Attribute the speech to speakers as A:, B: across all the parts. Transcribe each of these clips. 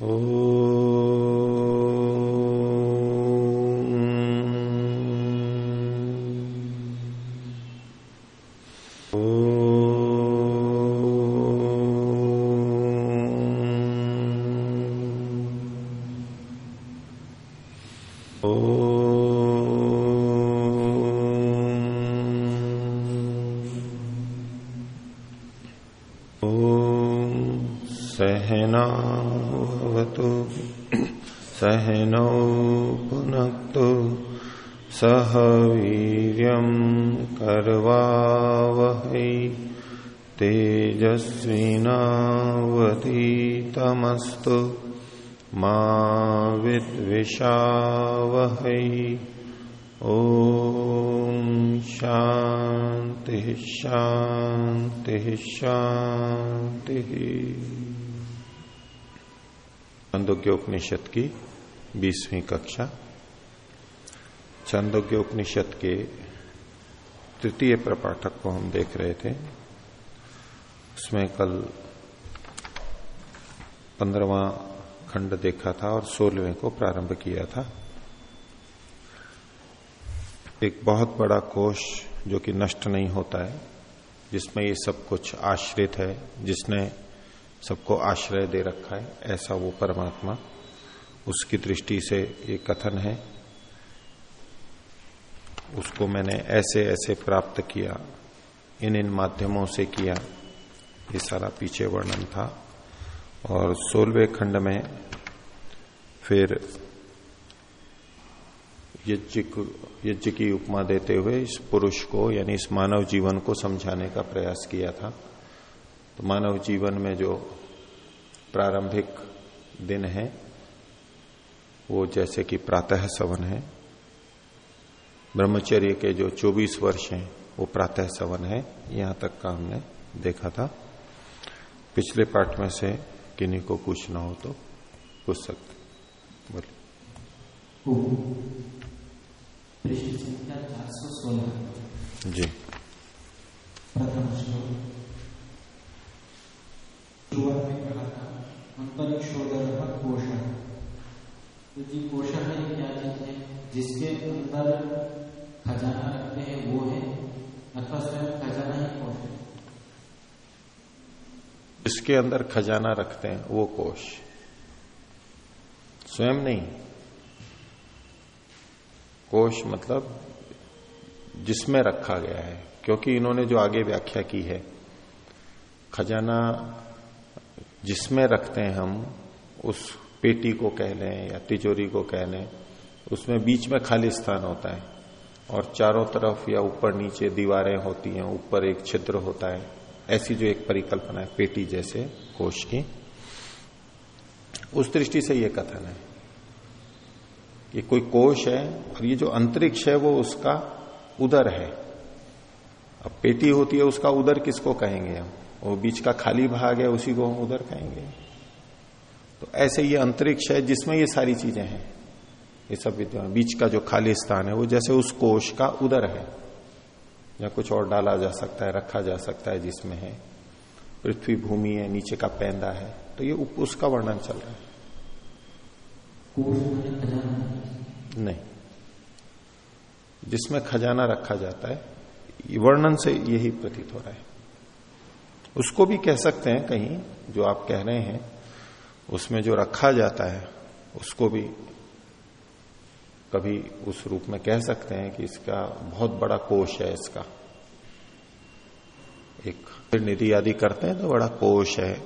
A: Oh. वीर्यम् कर्वावहै तेजस्विनावतीतमस्तु मा विद्विषावहै। ॐ शान्तिः शान्तिः शान्तिः। छंदोग्य उपनिषद की बीसवीं कक्षा। छंदोग्य उपनिषद के तृतीय प्रपाठक को हम देख रहे थे। उसमें कल पंद्रवा खंड देखा था और सोलहवें को प्रारंभ किया था। एक बहुत बड़ा कोष जो कि नष्ट नहीं होता है, जिसमें ये सब कुछ आश्रित है, जिसने सबको आश्रय दे रखा है, ऐसा वो परमात्मा, उसकी दृष्टि से ये कथन है। उसको मैंने ऐसे ऐसे प्राप्त किया, इन इन माध्यमों से किया। ये सारा पीछे वर्णन था। और सोलवे खंड में फिर यज्ञ यज्ञ की उपमा देते हुए इस पुरुष को, यानी इस मानव जीवन को समझाने का प्रयास किया था। तो मानव जीवन में जो प्रारंभिक दिन है, वो जैसे कि प्रातः सवन है ब्रह्मचर्य के जो 24 वर्ष हैं, वो प्रातः सवन है। यहाँ तक का हमने देखा था। पिछले पाठ में से किन्हीं को पूछना हो तो पूछ सकते बोलिए। जी।
B: अंतरिक्षोदर कोश। तो है? जिसके अंदर खजाना रखते हैं, वो है। अथवा स्वयं खजाना ही कोश है।
A: जिसके अंदर खजाना रखते हैं, वो कोष स्वयं नहीं। कोष मतलब जिसमें रखा गया है, क्योंकि इन्होंने जो आगे व्याख्या की है, खजाना जिसमें रखते हैं हम, उस पेटी को कह लें या तिजोरी को कह लें, उसमें बीच में खाली स्थान होता है। और चारों तरफ़ या ऊपर नीचे दीवारें होती हैं, ऊपर एक छिद्र होता है। ऐसी जो एक परिकल्पना है, पेटी जैसे कोष की। उस दृष्टि से यह कथन है ये कोई कोष है और ये जो अंतरिक्ष है, वो उसका उदर है। अब पेटी होती है, उसका उदर किसको कहेंगे हम? वो बीच का खाली भाग है, उसी को हम उदर कहेंगे। तो ऐसे ये अंतरिक्ष है जिसमें ये सारी चीज़ें हैं। ये सब विद्यमान बीच का जो खाली स्थान है, वो जैसे उस कोष का उदर है, या कुछ और डाला जा सकता है, रखा जा सकता है जिसमें है। पृथ्वी भूमि है, नीचे का पैंदा है तो ये उसका वर्णन चल रहा है। नहीं। जिसमें खजाना रखा जाता है वर्णन से यही प्रतीत हो रहा है। उसको भी कह सकते हैं कहीं, जो आप कह रहे हैं, उसमें जो रखा जाता है, उसको भी कभी उस रूप में कह सकते हैं कि इसका बहुत बड़ा कोष है इसका। एक निधि आदि करते हैं तो बड़ा कोष है,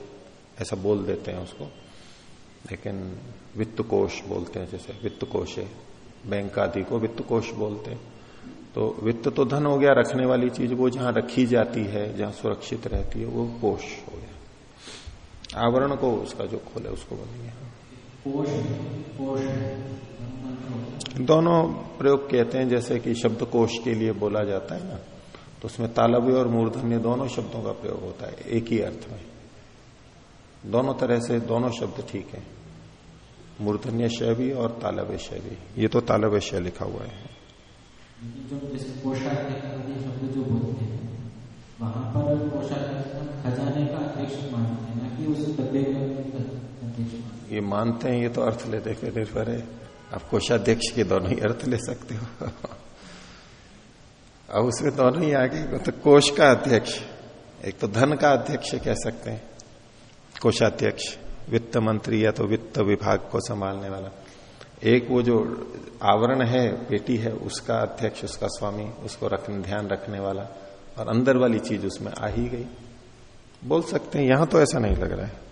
A: ऐसा बोल देते हैं उसको। लेकिन वित्त कोष बोलते हैं, जैसे वित्त कोष है। बैंक आदि को वित्त कोष बोलते हैं। तो वित्त तो धन हो गया, रखने वाली चीज़ वो जहाँ रखी जाती है, जहाँ सुरक्षित रहती है, वो कोष हो गया। आवरण को उसका जो खोले उसको बोलेंगे। दोनों प्रयोग कहते हैं जैसे कि शब्द कोश के लिए बोला जाता है ना तो उसमें तालव्य और मूर्धन्य दोनों शब्दों का प्रयोग होता है एक ही अर्थ में। दोनों तरह से दोनों शब्द ठीक है। मूर्धन्य शय भी और तालव्य शय भी। ये तो तालव्य शय लिखा हुआ है।
B: जो जैसे पोशाक शब्द जो बोलते हैं वहाँ पर खजाने का अध्यक्ष मानते हैं ना कि उस डब्बे का
A: ये मानते हैं ये तो अर्थ लेते फिर निर्भर है। आप कोषाध्यक्ष के दोनों ही अर्थ ले सकते हो। अब उसमें दोनों ही आगे तो कोष का अध्यक्ष, एक तो धन का अध्यक्ष कह सकते हैं। कोषाध्यक्ष, वित्त मंत्री या तो वित्त विभाग को संभालने वाला। एक वो जो आवरण है, पेटी है, उसका अध्यक्ष, उसका स्वामी, उसको रखने, ध्यान रखने वाला, और अंदर वाली चीज़ उसमें आ ही गई। बोल सकते हैं, यहाँ तो ऐसा नहीं लग रहा है हाँ।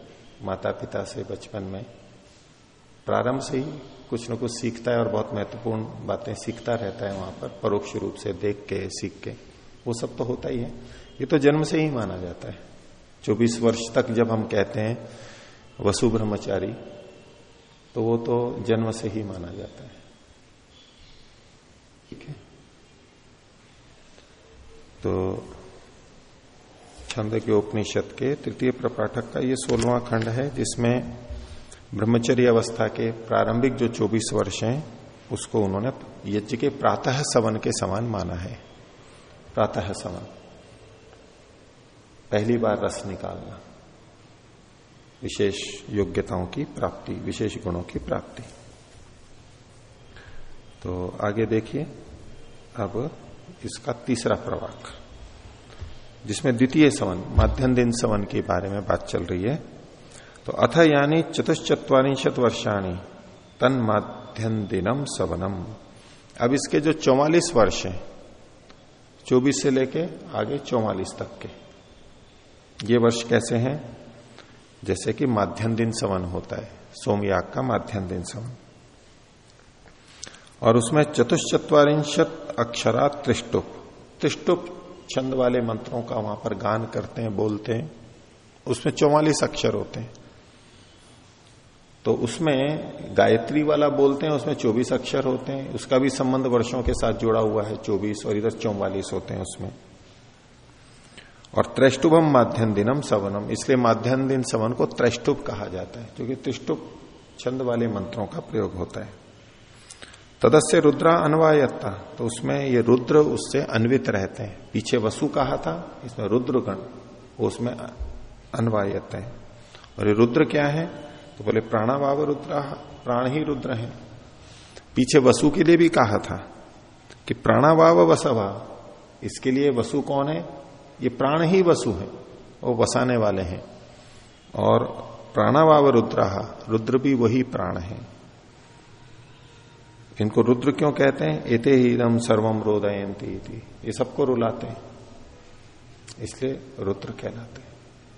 A: माता पिता से बचपन में। प्रारंभ से ही कुछ न कुछ सीखता है और बहुत महत्वपूर्ण बातें सीखता रहता है वहाँ पर, परोक्ष रूप से, देख के, सीख के। वो सब तो होता ही है। ये तो जन्म से ही माना जाता है। चौबीस वर्ष तक जब हम कहते हैं, वसु ब्रह्मचारी तो वो तो जन्म से ही माना जाता है। ठीक है? तो छंद के उपनिषद के तृतीय प्रपाठक का ये सोलवा खंड है, जिसमें ब्रह्मचर्य अवस्था के प्रारंभिक जो 24 वर्ष हैं, उसको उन्होंने यज्ञ के प्रातः सवन के समान माना है। प्रातः सवन। पहली बार रस निकालना। विशेष योग्यताओं की प्राप्ति, विशेष गुणों की प्राप्ति। तो आगे देखिए, अब इसका तीसरा प्रवाक। जिसमें द्वितीय सवन माध्यम दिन सवन के बारे में बात चल रही है। तो अथ यानी चतुश्चत्वारिशत वर्षाणी, तन माध्यम दिनम सवनम। अब इसके जो चौवालीस वर्ष हैं, चौबीस से लेके आगे चौवालीस तक के, ये वर्ष कैसे हैं? जैसे कि माध्यम दिन सवन होता है, सोमयाग का माध्यम दिन सवन। और उसमें चतुश्चत्वारिशत अक्षरा त्रिष्टुप त्रिष्टुप छंद वाले मंत्रों का वहाँ पर गान करते हैं, बोलते हैं, उसमें चौवालीस अक्षर होते हैं। तो उसमें गायत्री वाला बोलते हैं, उसमें चौबीस अक्षर होते हैं, उसका भी संबंध वर्षों के साथ जुड़ा हुआ है, चौबीस और इधर चौवालीस होते हैं उसमें। और त्रैष्टुभम माध्यम दिनम सवनम, इसलिए माध्यम दिन सवन को त्रैष्टुभ कहा जाता है, क्योंकि त्रिष्टुभ छंद वाले मंत्रों का प्रयोग होता है। तदस्य रुद्रा अनवायता तो उसमें ये रुद्र उससे अन्वित रहते हैं। पीछे वसु कहा था इसमें रुद्रगण उसमें अनवायत है। और ये रुद्र क्या है? तो बोले प्राणावाव रुद्र, प्राण ही रुद्र है। पीछे वसु के लिए भी कहा था कि प्राणावाव वसवा, इसके लिए वसु कौन है? ये प्राण ही वसु है, वो वसाने वाले हैं। और प्राणावाव रुद्र रुद्र भी वही प्राण है। इनको रुद्र क्यों कहते हैं? एते ही रम सर्वम रोदयंती ये सबको रुलाते हैं। इसलिए रुद्र कहलाते हैं।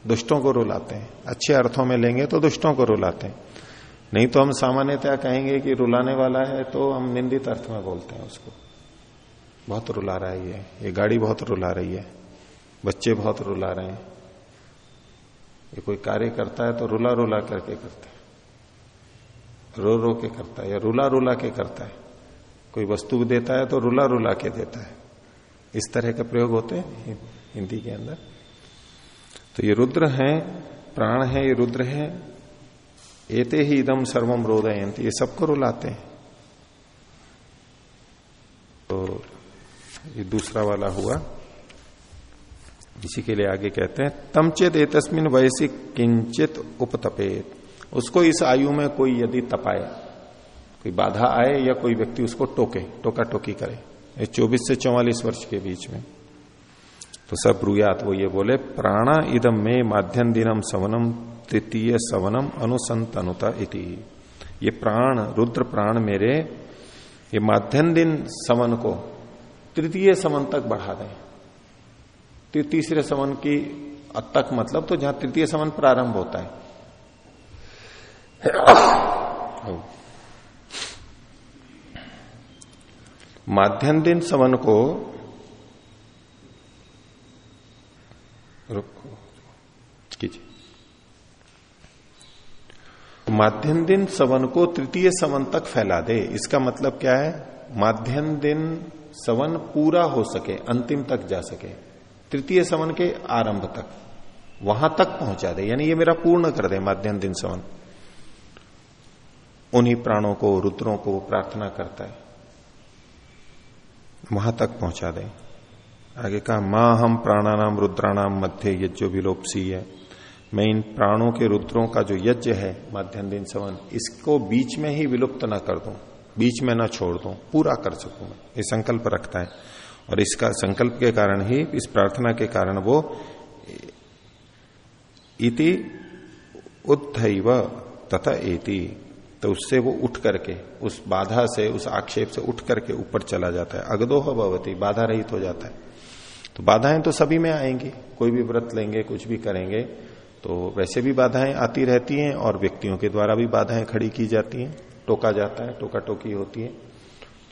A: दुष्टों को रुलाते हैं। अच्छे अर्थों में लेंगे तो दुष्टों को रुलाते हैं। नहीं तो हम सामान्यतया कहेंगे कि रुलाने वाला है तो हम निंदित अर्थ में बोलते हैं उसको। बहुत रुला रहा है ये। ये गाड़ी बहुत रुला रही है। बच्चे बहुत रुला रहे हैं। ये कोई कार्य करता है तो रुला रुला करके करता है। रो रो के करता है या रुला रुला के करता है। कोई वस्तु देता है तो रुला रुला के देता है। इस तरह के प्रयोग होते हैं हिंदी के अंदर। तो ये रुद्र है, प्राण है, ये रुद्र है। एते ही इदम सर्वम रोदयंत ये सबको रुलाते हैं। तो ये दूसरा वाला हुआ। इसी के लिए आगे कहते हैं तमचेत एतस्मिन वयसी किंचित उपतपेत। उसको इस आयु में कोई यदि तपाए, कोई बाधा आए या कोई व्यक्ति उसको टोके टोका टोकी करे चौबीस से चौवालीस वर्ष के बीच में। तो सब ब्रुयात वो ये बोले, प्राणा इदम में माध्यम दिनम सवनम, तृतीय सवनम अनुसंतनुता इति। ये प्राण, रुद्र प्राण मेरे, ये माध्यम दिन सवन को तृतीय सवन तक बढ़ा दें। तीसरे सवन की अब तक मतलब तो जहाँ तृतीय सवन प्रारंभ होता है माध्यम दिन सवन को रुको माध्यम दिन सवन को तृतीय सवन तक फैला दे। इसका मतलब क्या है? माध्यम दिन सवन पूरा हो सके, अंतिम तक जा सके। तृतीय सवन के आरंभ तक, वहाँ तक पहुँचा दे। यानी ये मेरा पूर्ण कर दे माध्यम दिन सवन। उन्हीं प्राणों को, रुद्रों को प्रार्थना करता है। वहाँ तक पहुँचा दे। आगे कहा, माँ हम प्राणानाम रुद्राणाम मध्य यज्ञो विलोपसी है। मैं इन प्राणों के रुद्रों का जो यज्ञ है, माध्यम दिन सवन, इसको बीच में ही विलुप्त ना कर दूँ। बीच में ना छोड़ दूँ, पूरा कर सकूँ मैं। ये संकल्प रखता है। और इसका संकल्प के कारण ही, इस प्रार्थना के कारण वो इति उद्धव तथा एति। तो उससे वो उठ करके, उस बाधा से, उस आक्षेप से उठ करके ऊपर चला जाता है। अगदोह भवती, बाधा रहित हो जाता है। तो बाधाएँ तो सभी में आएँगी। कोई भी व्रत लेंगे, कुछ भी करेंगे तो वैसे भी बाधाएँ आती रहती हैं और व्यक्तियों के द्वारा भी बाधाएँ खड़ी की जाती हैं। टोका जाता है टोका टोकी होती है।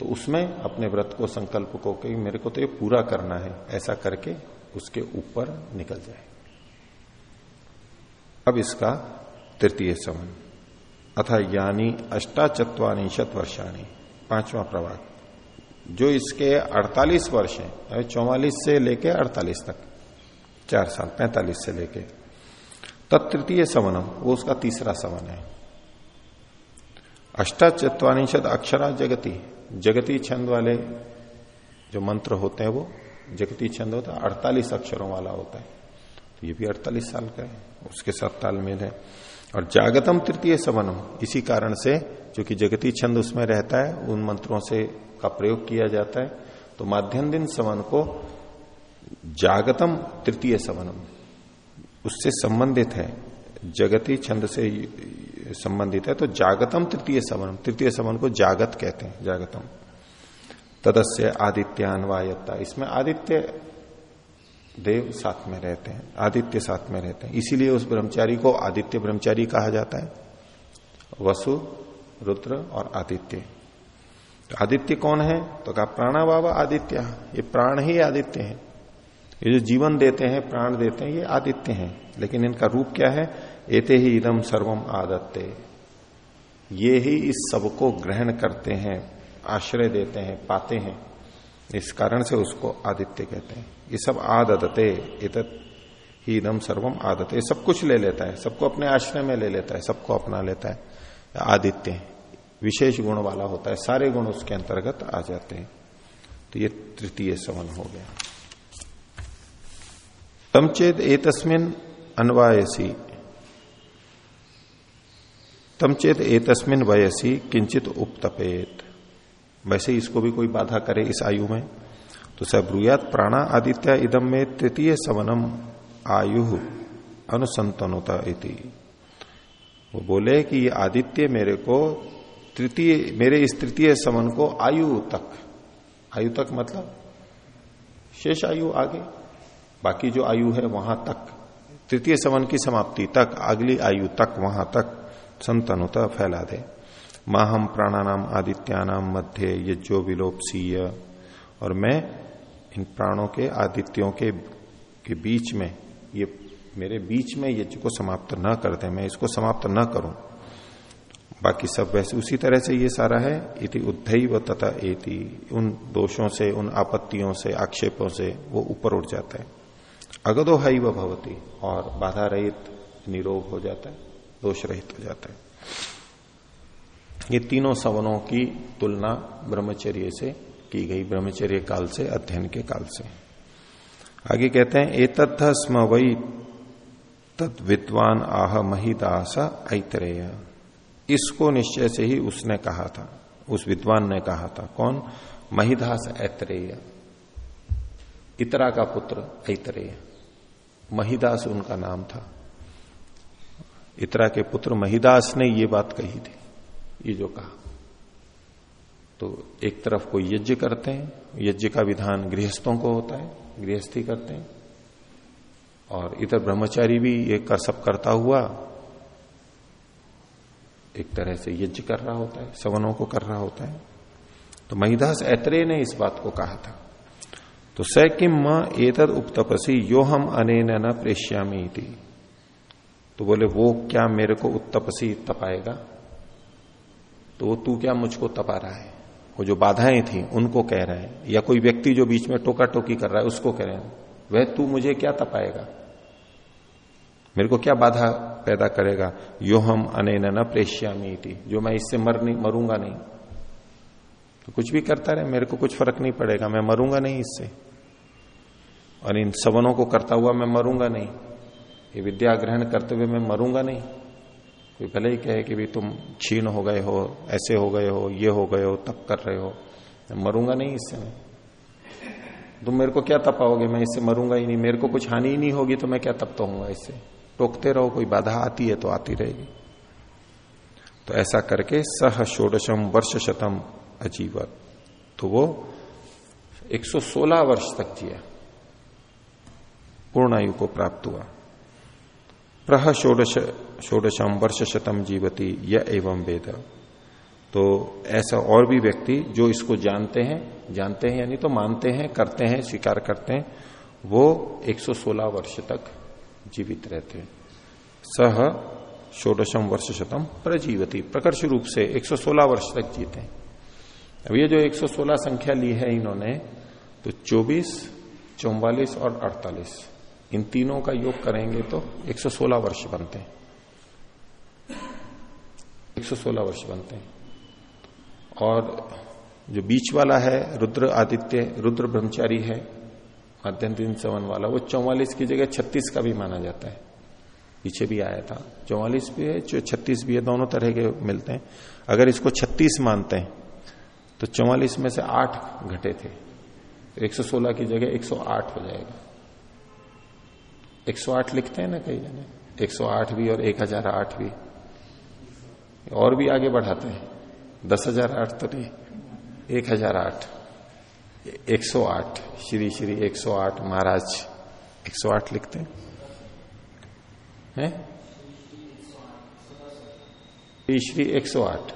A: तो उसमें अपने व्रत को, संकल्प को कि मेरे को तो ये पूरा करना है। ऐसा करके उसके ऊपर निकल जाए। अब इसका तृतीय सवन अथा यानी अष्टाचत्वानिशत वर्षाणी, पांचवा प्रभाग जो इसके 48 वर्ष है चौवालीस से लेके 48 तक, चार साल 45 से लेके। तत्तृतीय सवनम वो उसका तीसरा सवन है। अष्टाचत्वानिशत अक्षरा जगती जगती छंद वाले जो मंत्र होते हैं वो, जगती छंद होता है, अड़तालीस अक्षरों वाला होता है। तो ये भी अड़तालीस साल का है, उसके साथ तालमेल है। और जागतम तृतीय सवनम इसी कारण से जो कि जगती छंद उसमें रहता है, उन मंत्रों से का प्रयोग किया जाता है तो माध्यम दिन सवन को जागतम तृतीय सवनम उससे संबंधित है, जगती छंद से संबंधित है तो जागतम तृतीय सवन तृतीय सवन को जागत कहते हैं, जागतम। तदस्य आदित्यान्वायता इसमें आदित्य देव साथ में रहते हैं, आदित्य साथ में रहते हैं। इसीलिए उस ब्रह्मचारी को आदित्य ब्रह्मचारी कहा जाता है। वसु, रुद्र और आदित्य। तो आदित्य कौन है? तो कहा प्राणा बाबा आदित्य। ये प्राण ही आदित्य है। ये जो जीवन देते हैं, प्राण देते हैं, ये आदित्य हैं। लेकिन इनका रूप क्या है? एते ही इदम सर्वम आदत्ते। ये ही इस सबको ग्रहण करते हैं, आश्रय देते हैं, पाते हैं। इस कारण से उसको आदित्य कहते हैं। ये सब आदते इत ही इदम सर्वम आदते सब कुछ ले लेता है, सबको अपने आश्रय में ले लेता है, सबको अपना लेता है। आदित्य विशेष गुण वाला होता है, सारे गुण उसके अंतर्गत आ जाते हैं। तो ये तृतीय सवन हो गया। तमचेद एतस्मिन अनवायसी। तमचेत एतस्मिन वयसी, किंचित उपतपेत वैसे इसको भी कोई बाधा करे इस आयु में। तो सब ब्रुयात प्राणा आदित्य इदम में तृतीय सवनम आयु अनुसंतनुता इति। वो बोले कि ये आदित्य मेरे को तृतीय, मेरे इस तृतीय सवन को आयु तक आयु तक मतलब शेष आयु आगे, बाकी जो आयु है वहाँ तक, तृतीय सवन की समाप्ति तक, अगली आयु तक, वहाँ तक संतनुता फैला दे। माँ हम प्राणानाम आदित्यानाम मध्य यज्ञो विलोपसीय। और मैं इन प्राणों के आदित्यों के के बीच में, ये मेरे बीच में यज्ञ को समाप्त न कर दे, मैं इसको समाप्त न करूँ। बाकी सब वैसे उसी तरह से ये सारा है। इति उद्धई व तथा एति। उन दोषों से, उन आपत्तियों से, आक्षेपों से वो ऊपर उठ जाता है। अगदो हाई व भवती। और बाधा रहित निरोग हो जाता है दोष रहित हो जाता है। ये तीनों सवनों की तुलना ब्रह्मचर्य से की गई, ब्रह्मचर्य काल से, अध्ययन के काल से। आगे कहते हैं एतथ स्म वही तद विद्वान आह महिदास ऐतरेय। इसको निश्चय से ही उसने कहा था, उस विद्वान ने कहा था, कौन? महिदास ऐतरेय। इतरा का पुत्र ऐतरेय। महिदास उनका नाम था। इतरा के पुत्र महिदास ने ये बात कही थी। ये जो कहा। तो एक तरफ़ कोई यज्ञ करते हैं, यज्ञ का विधान गृहस्थों को होता है, गृहस्थी करते हैं। और इधर ब्रह्मचारी भी ये कर, सब करता हुआ एक तरह से यज्ञ कर रहा होता है, सवनों को कर रहा होता है। तो महिदास ऐत्रे ने इस बात को कहा था। तो स किम एतद उपतपसी यो हम अने न प्रेश्यामी थी तो बोले, वो क्या मेरे को उत्तपसी, तपाएगा? तो वो तू क्या मुझको तपा रहा है? वो जो बाधाएँ थी, उनको कह रहे हैं। या कोई व्यक्ति जो बीच में टोका टोकी कर रहा है, उसको कह रहे हैं। वह तू मुझे क्या तपाएगा? मेरे को क्या बाधा पैदा करेगा? यो हम अने न प्रेश्यामी जो मैं इससे मर नहीं मरूँगा नहीं। तो कुछ भी करता रहे, मेरे को कुछ फ़र्क नहीं पड़ेगा। मैं मरूँगा नहीं इससे। और इन सवनों को करता हुआ मैं मरूँगा नहीं। ये विद्या ग्रहण करते हुए मैं मरूँगा नहीं। कोई भले ही कहे कि भी तुम क्षीण हो गए हो, ऐसे हो गए हो, ये हो गए हो, तप कर रहे हो। मरूँगा नहीं इससे। मैं तुम मेरे को क्या तपाओगे? मैं इससे मरूँगा ही नहीं। मेरे को कुछ हानि ही नहीं होगी तो मैं क्या तपता हूँगा इससे? टोकते रहो, कोई बाधा आती है तो आती रहेगी। तो ऐसा करके सह षोडशम वर्ष शतम अजीवत। तो वो 116 वर्ष तक जिया। पूर्ण आयु को प्राप्त हुआ। प्रह षोडश षोडशम वर्ष शतम जीवती यह एवं वेद। तो ऐसा और भी व्यक्ति जो इसको जानते हैं जानते हैं यानी तो मानते हैं करते हैं स्वीकार करते हैं वो 116 वर्ष तक जीवित रहते हैं। सह षोडशम वर्ष शतम प्रजीवती प्रकर्ष रूप से 116 वर्ष तक जीते हैं। अब ये जो 116 संख्या ली है इन्होंने तो 24, चौवालीस और 48 इन तीनों का योग करेंगे तो 116 वर्ष बनते हैं। 116 वर्ष बनते हैं। और जो बीच वाला है, रुद्र आदित्य, रुद्र ब्रह्मचारी है मध्यम दिन सवन वाला, वो चौवालीस की जगह छत्तीस का भी माना जाता है। पीछे भी आया था। चौवालीस भी है, जो छत्तीस भी है, दोनों तरह के मिलते हैं। अगर इसको छत्तीस मानते हैं तो चौवालीस में से आठ घटे थे। तो 116 की जगह 108 हो जाएगा। 108 लिखते हैं ना कई जने 108 भी और 1008 भी। और भी आगे बढ़ाते हैं। दस हज़ार आठ तो नहीं, एक हज़ार आठ, एक सौ आठ, श्री श्री एक सौ आठ महाराज, एक सौ आठ लिखते हैं। है? श्री श्री एक सौ आठ।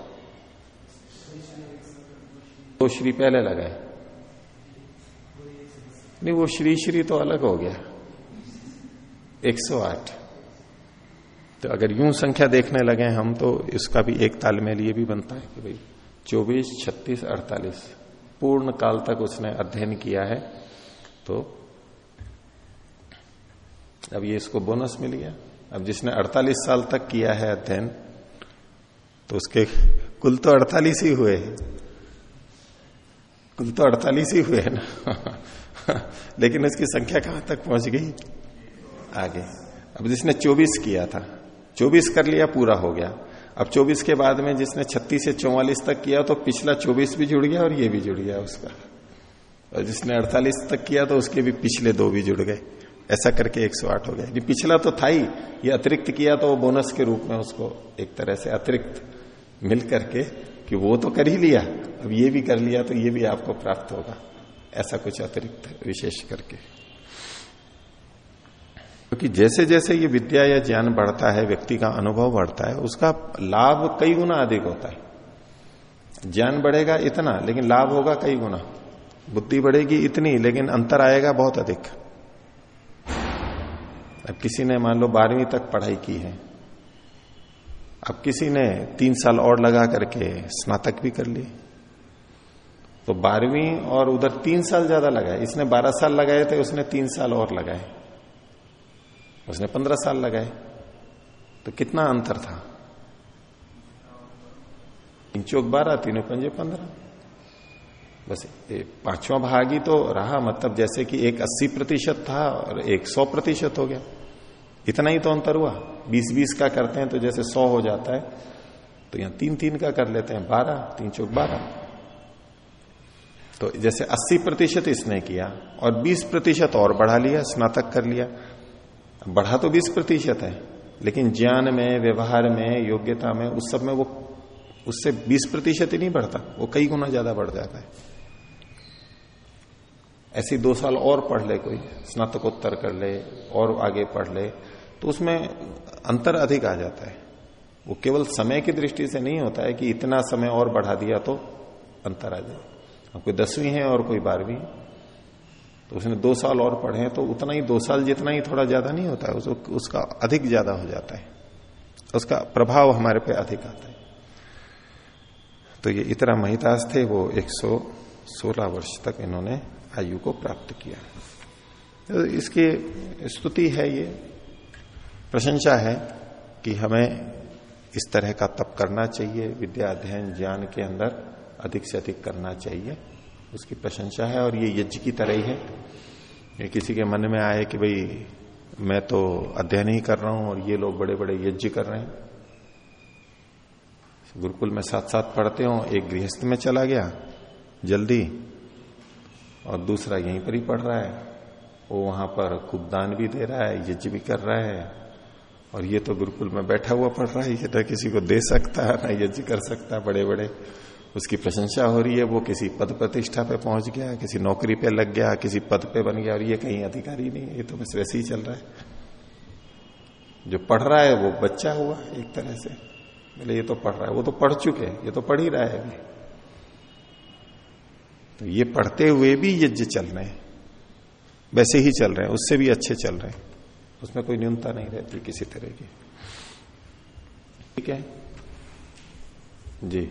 A: तो श्री पहले लगाए। नहीं, वो श्री श्री तो अलग हो गया। एक सौ आठ। तो अगर यूँ संख्या देखने लगे हम तो इसका भी एक तालमेल ये भी बनता है कि भाई चौबीस, छत्तीस, अड़तालीस। पूर्ण काल तक उसने अध्ययन किया है तो अब ये इसको बोनस मिल गया अब जिसने 48 साल तक किया है अध्ययन तो उसके कुल तो 48 ही हुए कुल तो 48 ही हुए ना? लेकिन इसकी संख्या कहाँ तक पहुँच गई? आगे। अब जिसने 24 किया था 24 कर लिया, पूरा हो गया। अब 24 के बाद में जिसने 36 से 44 तक किया तो पिछला 24 भी जुड़ गया और ये भी जुड़ गया उसका। और जिसने 48 तक किया तो उसके भी पिछले दो भी जुड़ गए। ऐसा करके 108 हो गया। ये पिछला तो था ही। ये अतिरिक्त किया तो वो बोनस के रूप में उसको एक तरह से अतिरिक्त मिल करके कि वो तो कर ही लिया। अब ये भी कर लिया तो ये भी आपको प्राप्त होगा। ऐसा कुछ अतिरिक्त विशेष करके। क्योंकि जैसे जैसे ये विद्या या ज्ञान बढ़ता है, व्यक्ति का अनुभव बढ़ता है, उसका लाभ कई गुना अधिक होता है। ज्ञान बढ़ेगा इतना, लेकिन लाभ होगा कई गुना। बुद्धि बढ़ेगी इतनी, लेकिन अंतर आएगा बहुत अधिक। अब किसी ने मान लो बारहवीं तक पढ़ाई की है, अब किसी ने तीन साल और लगा करके स्नातक भी कर ली तो बारहवीं और उधर तीन साल ज़्यादा लगाए। इसने बारह साल लगाए थे, उसने तीन साल और लगाए। उसने पंद्रह साल लगाए। तो कितना अंतर था? तीन चौक बारह, तीनों पंजे पंद्रह। बस पांचवा भाग ही तो रहा मतलब जैसे कि एक अस्सी प्रतिशत था और एक सौ प्रतिशत हो गया। इतना ही तो अंतर हुआ। बीस बीस का करते हैं तो जैसे सौ हो जाता है तो यहाँ तीन तीन का कर लेते हैं, बारह, तीन चौक बारह। तो जैसे अस्सी प्रतिशत इसने किया और बीस प्रतिशत और बढ़ा लिया, स्नातक कर लिया। बढ़ा तो बीस प्रतिशत है, लेकिन ज्ञान में, व्यवहार में, योग्यता में, उस सब में वो, उससे बीस प्रतिशत ही नहीं बढ़ता, वो कई गुना ज़्यादा बढ़ जाता है। ऐसी दो साल और पढ़ ले कोई, स्नातकोत्तर कर ले, और आगे पढ़ ले तो उसमें अंतर अधिक आ जाता है। वो केवल समय की दृष्टि से नहीं होता है कि इतना समय और बढ़ा दिया तो अंतर आ जाए। कोई दसवीं है और कोई बारहवीं तो उसने दो साल और पढ़े तो उतना ही दो साल जितना ही थोड़ा ज़्यादा नहीं होता है उस, उसका अधिक ज़्यादा हो जाता है। उसका प्रभाव हमारे पे अधिक आता है। तो ये इतना महितास थे वो 116 वर्ष तक इन्होंने आयु को प्राप्त किया। तो इसकी स्तुति है ये। प्रशंसा है कि हमें इस तरह का तप करना चाहिए विद्या अध्ययन ज्ञान के अंदर अधिक से अधिक करना चाहिए। उसकी प्रशंसा है और ये यज्ञ की तरह ही है। ये किसी के मन में आए कि भाई, मैं तो अध्ययन ही कर रहा हूँ और ये लोग बड़े बड़े यज्ञ कर रहे हैं। गुरुकुल में साथ साथ पढ़ते हो, एक गृहस्थ में चला गया, जल्दी, और दूसरा यहीं पर ही पढ़ रहा है। वो वहाँ पर खूब दान भी दे रहा है, यज्ञ भी कर रहा है, और ये तो गुरुकुल में बैठा हुआ पढ़ रहा है, ये तो किसी को दे सकता है, ना यज्ञ कर सकता है बड़े बड़े उसकी प्रशंसा हो रही है, वो किसी पद प्रतिष्ठा पे पहुँच गया, किसी नौकरी पे लग गया, किसी पद पे बन गया, और ये कहीं अधिकारी नहीं है, ये तो बस वैसे ही चल रहा है। जो पढ़ रहा है, वो बच्चा हुआ एक तरह से। बोले, ये तो पढ़ रहा है, वो तो पढ़ चुके ये तो पढ़ ही रहा है अभी। तो ये पढ़ते हुए भी यज्ञ चल रहे हैं, वैसे ही चल रहे हैं, उससे भी अच्छे चल रहे हैं। उसमें कोई न्यूनता नहीं रहती किसी तरह की। ठीक है? जी।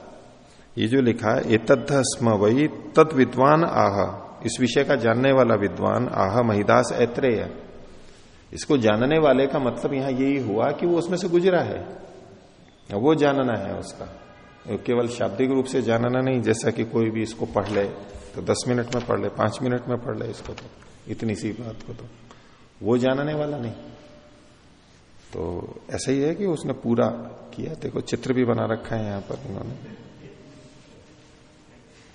B: ये
A: जो लिखा है एतद्ध स्म वही तद विद्वान आह। इस विषय का जानने वाला विद्वान आह महिदास ऐत्रेय। इसको जानने वाले का मतलब यहाँ यही हुआ कि वो उसमें से गुजरा है। वो जानना है उसका। केवल शाब्दिक रूप से जानना नहीं, जैसा कि कोई भी इसको पढ़ ले तो दस मिनट में पढ़ ले, पाँच मिनट में पढ़ ले इसको तो इतनी सी बात को तो। वो जानने वाला नहीं। तो ऐसा ही है कि उसने पूरा किया, देखो चित्र भी बना रखा है यहाँ पर उन्होंने।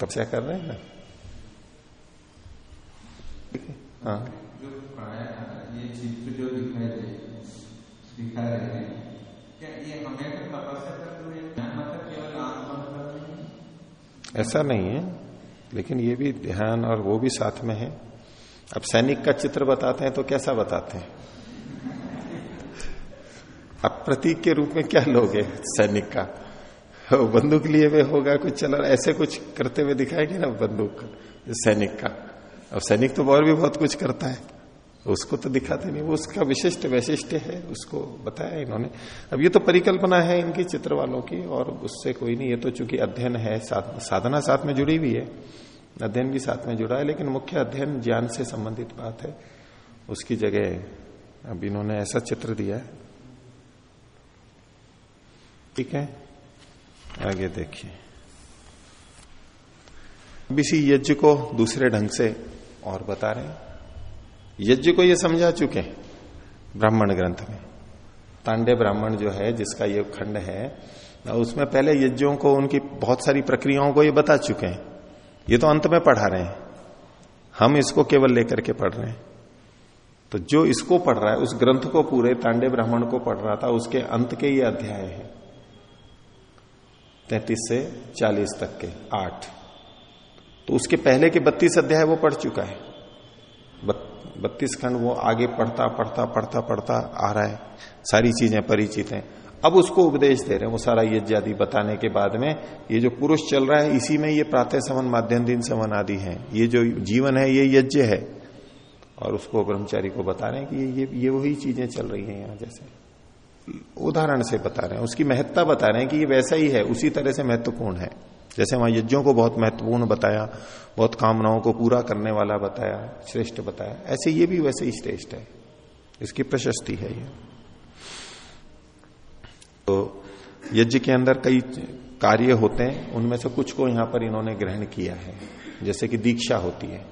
A: तपस्या कर रहे हैं ना? हाँ।
B: जो ये चित्र जो दिखाई दे दिखा रहे हैं क्या ये हमें तपस्या करते हुए मतलब केवल आत्मा
A: ऐसा नहीं है लेकिन ये भी ध्यान और वो भी साथ में है। अब सैनिक का चित्र बताते हैं तो कैसा बताते हैं? अब प्रतीक के रूप में क्या लोगे सैनिक का? बंदूक लिए हुए होगा कुछ चला ऐसे कुछ करते हुए दिखाएगी ना बंदूक सैनिक का। अब सैनिक तो और भी बहुत कुछ करता है। उसको तो दिखाते नहीं वो उसका विशिष्ट वैशिष्ट है उसको बताया इन्होंने। अब ये तो परिकल्पना है इनकी चित्र वालों की और उससे कोई नहीं ये तो चूँकि अध्ययन है साथ, साधना साथ में जुड़ी हुई है। अध्ययन भी साथ में जुड़ा है लेकिन मुख्य अध्ययन ज्ञान से संबंधित बात है। उसकी जगह अब इन्होंने ऐसा चित्र दिया है। ठीक है? आगे देखिए। अब इसी यज्ञ को दूसरे ढंग से और बता रहे हैं। यज्ञ को ये समझा चुके ब्राह्मण ग्रंथ में। तांडे ब्राह्मण जो है, जिसका ये खंड है उसमें पहले यज्ञों को, उनकी बहुत सारी प्रक्रियाओं को ये बता चुके हैं। ये तो अंत में पढ़ा रहे हैं। हम इसको केवल लेकर के पढ़ रहे हैं। तो जो इसको पढ़ रहा है, उस ग्रंथ को पूरे तांडे ब्राह्मण को पढ़ रहा था, उसके अंत के ये अध्याय है। तैतीस से चालीस तक के, आठ। तो उसके पहले के बत्तीस अध्याय वो पढ़ चुका है। बत्तीस खंड वो आगे पढ़ता पढ़ता पढ़ता पढ़ता आ रहा है। सारी चीज़ें परिचित हैं। अब उसको उपदेश दे रहे हैं। वो सारा यज्ञ आदि बताने के बाद में ये जो पुरुष चल रहा है, इसी में ये प्रातः समन, माध्यम दिन समन आदि है। ये जो जीवन है, ये यज्ञ है। और उसको ब्रह्मचारी को बता रहे हैं कि ये ये वही चीज़ें चल रही हैं यहाँ जैसे। उदाहरण से बता रहे हैं, उसकी महत्ता बता रहे हैं कि ये वैसा ही है, उसी तरह से महत्वपूर्ण है। जैसे वहाँ यज्ञों को बहुत महत्वपूर्ण बताया, बहुत कामनाओं को पूरा करने वाला बताया, श्रेष्ठ बताया, ऐसे ये भी वैसे ही श्रेष्ठ है। इसकी प्रशस्ति है ये। तो यज्ञ के अंदर कई कार्य होते हैं, उनमें से कुछ को यहाँ पर इन्होंने ग्रहण किया है। जैसे कि दीक्षा होती है।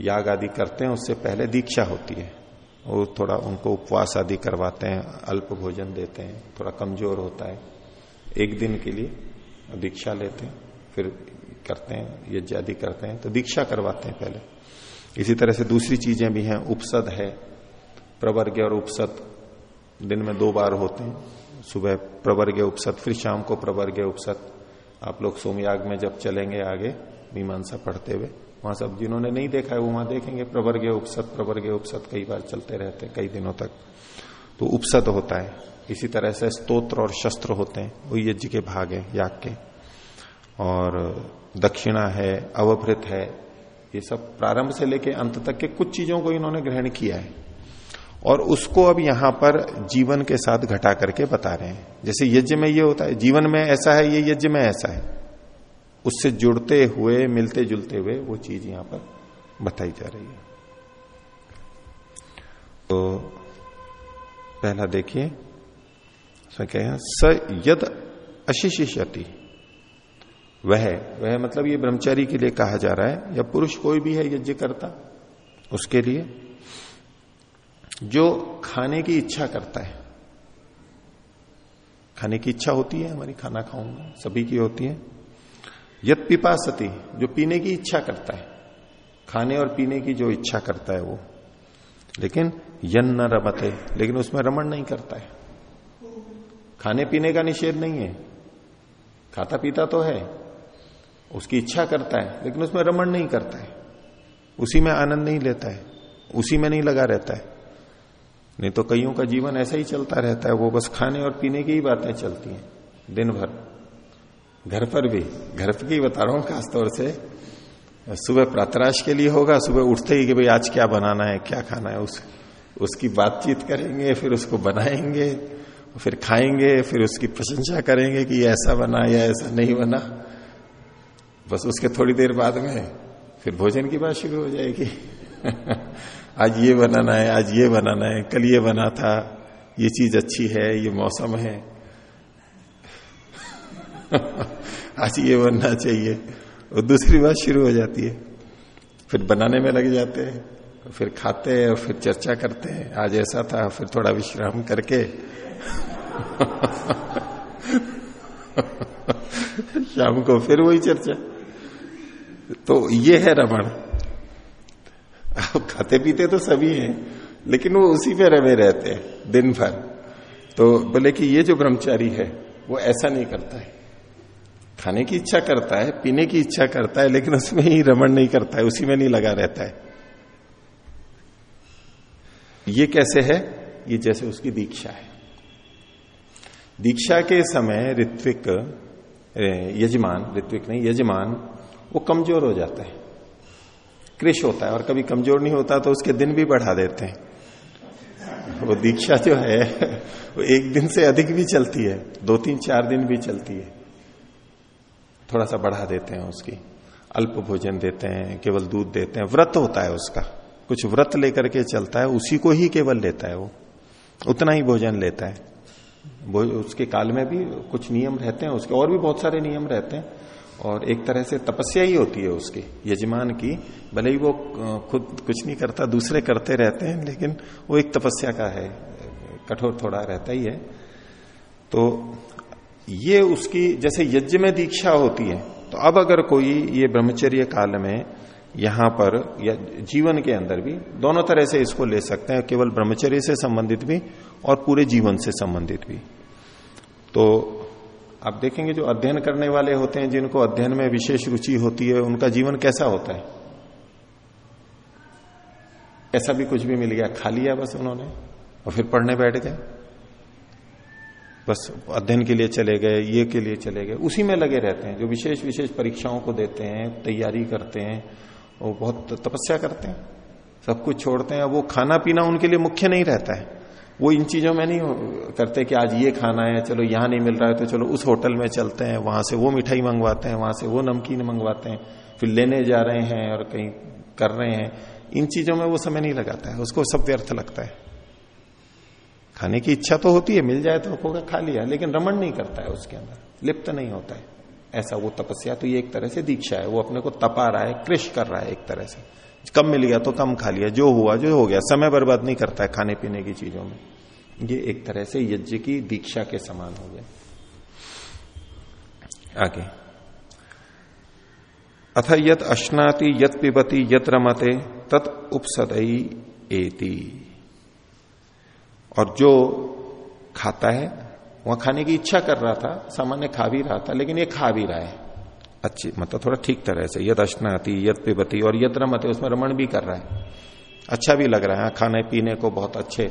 A: याग आदि करते हैं, उससे पहले दीक्षा होती है। वो थोड़ा उनको उपवास आदि करवाते हैं, अल्प भोजन देते हैं, थोड़ा कमज़ोर होता है। एक दिन के लिए दीक्षा लेते हैं, फिर करते हैं, यज्ञ आदि करते हैं तो दीक्षा करवाते हैं पहले। इसी तरह से दूसरी चीज़ें भी हैं, उपसद है, प्रवर्ग और उपसद। दिन में दो बार होते हैं, सुबह प्रवर्ग उपसद, फिर शाम को प्रवर्ग उपसद। आप लोग सोमयाग में जब चलेंगे आगे, मीमांसा पढ़ते हुए वहाँ सब जिन्होंने नहीं देखा है, वो वहाँ देखेंगे। प्रवर्ग उपसद प्रवर्ग उपसद कई बार चलते रहते हैं, कई दिनों तक। तो उपसद होता है। इसी तरह से स्तोत्र और शस्त्र होते हैं, वो यज्ञ के भाग है, याग के। और दक्षिणा है, अवभृत है, ये सब प्रारंभ से लेके अंत तक के कुछ चीज़ों को इन्होंने ग्रहण किया है। और उसको अब यहाँ पर जीवन के साथ घटा करके बता रहे हैं। जैसे यज्ञ में ये होता है, जीवन में ऐसा है, ये यज्ञ में ऐसा है। उससे जुड़ते हुए, मिलते जुलते हुए वो चीज़ यहाँ पर बताई जा रही है। तो पहला देखिए क्या स यद अशिशिष्यति। वह वह मतलब ये ब्रह्मचारी के लिए कहा जा रहा है, या पुरुष कोई भी है यज्ञ करता उसके लिए जो खाने की इच्छा करता है। खाने की इच्छा होती है, हमारी खाना खाऊँगा, सभी की होती है। यद पिपासती, जो पीने की इच्छा करता है। खाने और पीने की जो इच्छा करता है वो। लेकिन यन न रमते, लेकिन उसमें रमण नहीं करता है। खाने पीने का निषेध नहीं है। खाता पीता तो है। उसकी इच्छा करता है, लेकिन उसमें रमण नहीं करता है। उसी में आनंद नहीं लेता है। उसी में नहीं लगा रहता है। नहीं तो कईयों का जीवन ऐसा ही चलता रहता है, वो बस खाने और पीने की ही बातें चलती हैं, दिन भर। घर पर भी, घर पर ही बता रहा हूँ खासतौर से। सुबह प्रातराश के लिए होगा, सुबह उठते ही कि भाई आज क्या बनाना है, क्या खाना है, उस, उसकी बातचीत करेंगे, फिर उसको बनाएँगे, फिर खाएँगे, फिर उसकी प्रशंसा करेंगे कि ऐसा बना, या ऐसा नहीं बना। बस उसके थोड़ी देर बाद में फिर भोजन की बात शुरू हो जाएगी। आज ये बनाना है, आज ये बनाना है, कल ये बना था, ये चीज़ अच्छी है, ये मौसम है। आज ये बनना चाहिए। और दूसरी बात शुरू हो जाती है। फिर बनाने में लग जाते हैं, फिर खाते हैं और फिर चर्चा करते हैं। आज ऐसा था, फिर थोड़ा विश्राम करके। शाम को फिर वही चर्चा। तो ये है रमण। खाते पीते तो सभी हैं, लेकिन वो उसी पे रवे रहते हैं, दिन भर। तो बोले कि ये जो ब्रह्मचारी है, वो ऐसा नहीं करता है। खाने की इच्छा करता है, पीने की इच्छा करता है, लेकिन उसमें ही रमण नहीं करता है, उसी में नहीं लगा रहता है। ये कैसे है? ये जैसे उसकी दीक्षा है। दीक्षा के समय ऋत्विक यजमान, ऋत्विक नहीं, यजमान, वो कमज़ोर हो जाता है। कृष होता है, और कभी कमज़ोर नहीं होता तो उसके दिन भी बढ़ा देते हैं। वो दीक्षा जो है, वो एक दिन से अधिक भी चलती है, दो तीन चार दिन भी चलती है। थोड़ा सा बढ़ा देते हैं उसकी। अल्प भोजन देते हैं, केवल दूध देते हैं। व्रत होता है उसका। कुछ व्रत लेकर के चलता है, उसी को ही केवल लेता है वो। उतना ही भोजन लेता है। उसके काल में भी कुछ नियम रहते हैं, उसके और भी बहुत सारे नियम रहते हैं। और एक तरह से तपस्या ही होती है उसकी। यजमान की, भले ही वो खुद कुछ नहीं करता, दूसरे करते रहते हैं, लेकिन वो एक तपस्या का है। कठोर थोड़ा रहता ही है। तो ये उसकी, जैसे यज्ञ में दीक्षा होती है तो अब अगर कोई ये ब्रह्मचर्य काल में यहाँ पर, या जीवन के अंदर भी, दोनों तरह से इसको ले सकते हैं, केवल ब्रह्मचर्य से संबंधित भी और पूरे जीवन से संबंधित भी। तो आप देखेंगे जो अध्ययन करने वाले होते हैं, जिनको अध्ययन में विशेष रुचि होती है, उनका जीवन कैसा होता है? ऐसा भी कुछ भी मिल गया, खा लिया बस उन्होंने, और फिर पढ़ने बैठ गए। बस अध्ययन के लिए चले गए, ये के लिए चले गए। उसी में लगे रहते हैं, जो विशेष विशेष परीक्षाओं को देते हैं, तैयारी करते हैं, वो बहुत तपस्या करते हैं, सब कुछ छोड़ते हैं। वो खाना पीना उनके लिए मुख्य नहीं रहता है। वो इन चीज़ों में नहीं करते कि आज ये खाना है, चलो यहाँ नहीं मिल रहा है तो चलो उस होटल में चलते हैं, वहाँ से वो मिठाई मंगवाते हैं, वहाँ से वो नमकीन मंगवाते हैं, फिर लेने जा रहे हैं और कहीं कर रहे हैं। इन चीज़ों में वो समय नहीं लगाता है, उसको सब व्यर्थ लगता है। खाने की इच्छा तो होती है, मिल जाए तो होगा खा लिया, लेकिन रमन नहीं करता है उसके अंदर, लिप्त नहीं होता है। ऐसा वो तपस्या तो ये एक तरह से दीक्षा है, वो अपने को तपा रहा है कृष कर रहा है एक तरह से। कम मिल गया तो कम खा लिया, जो हुआ, जो हो गया, समय बर्बाद नहीं करता है खाने पीने की चीज़ों में। ये एक तरह से यज्ञ की दीक्षा के समान हो गया। आगे। अथ यत अश्नाति यत पिबती यत रमते, तत् उपसदई एति। और जो खाता है वह खाने की इच्छा कर रहा था सामान्य खा भी रहा था लेकिन ये खा भी रहा है। अच्छी मतलब थोड़ा ठीक तरह से यद अश्नाती यद पिबती और यद रमते उसमें रमण भी कर रहा है। अच्छा भी लग रहा है हाँ, खाने पीने को बहुत अच्छे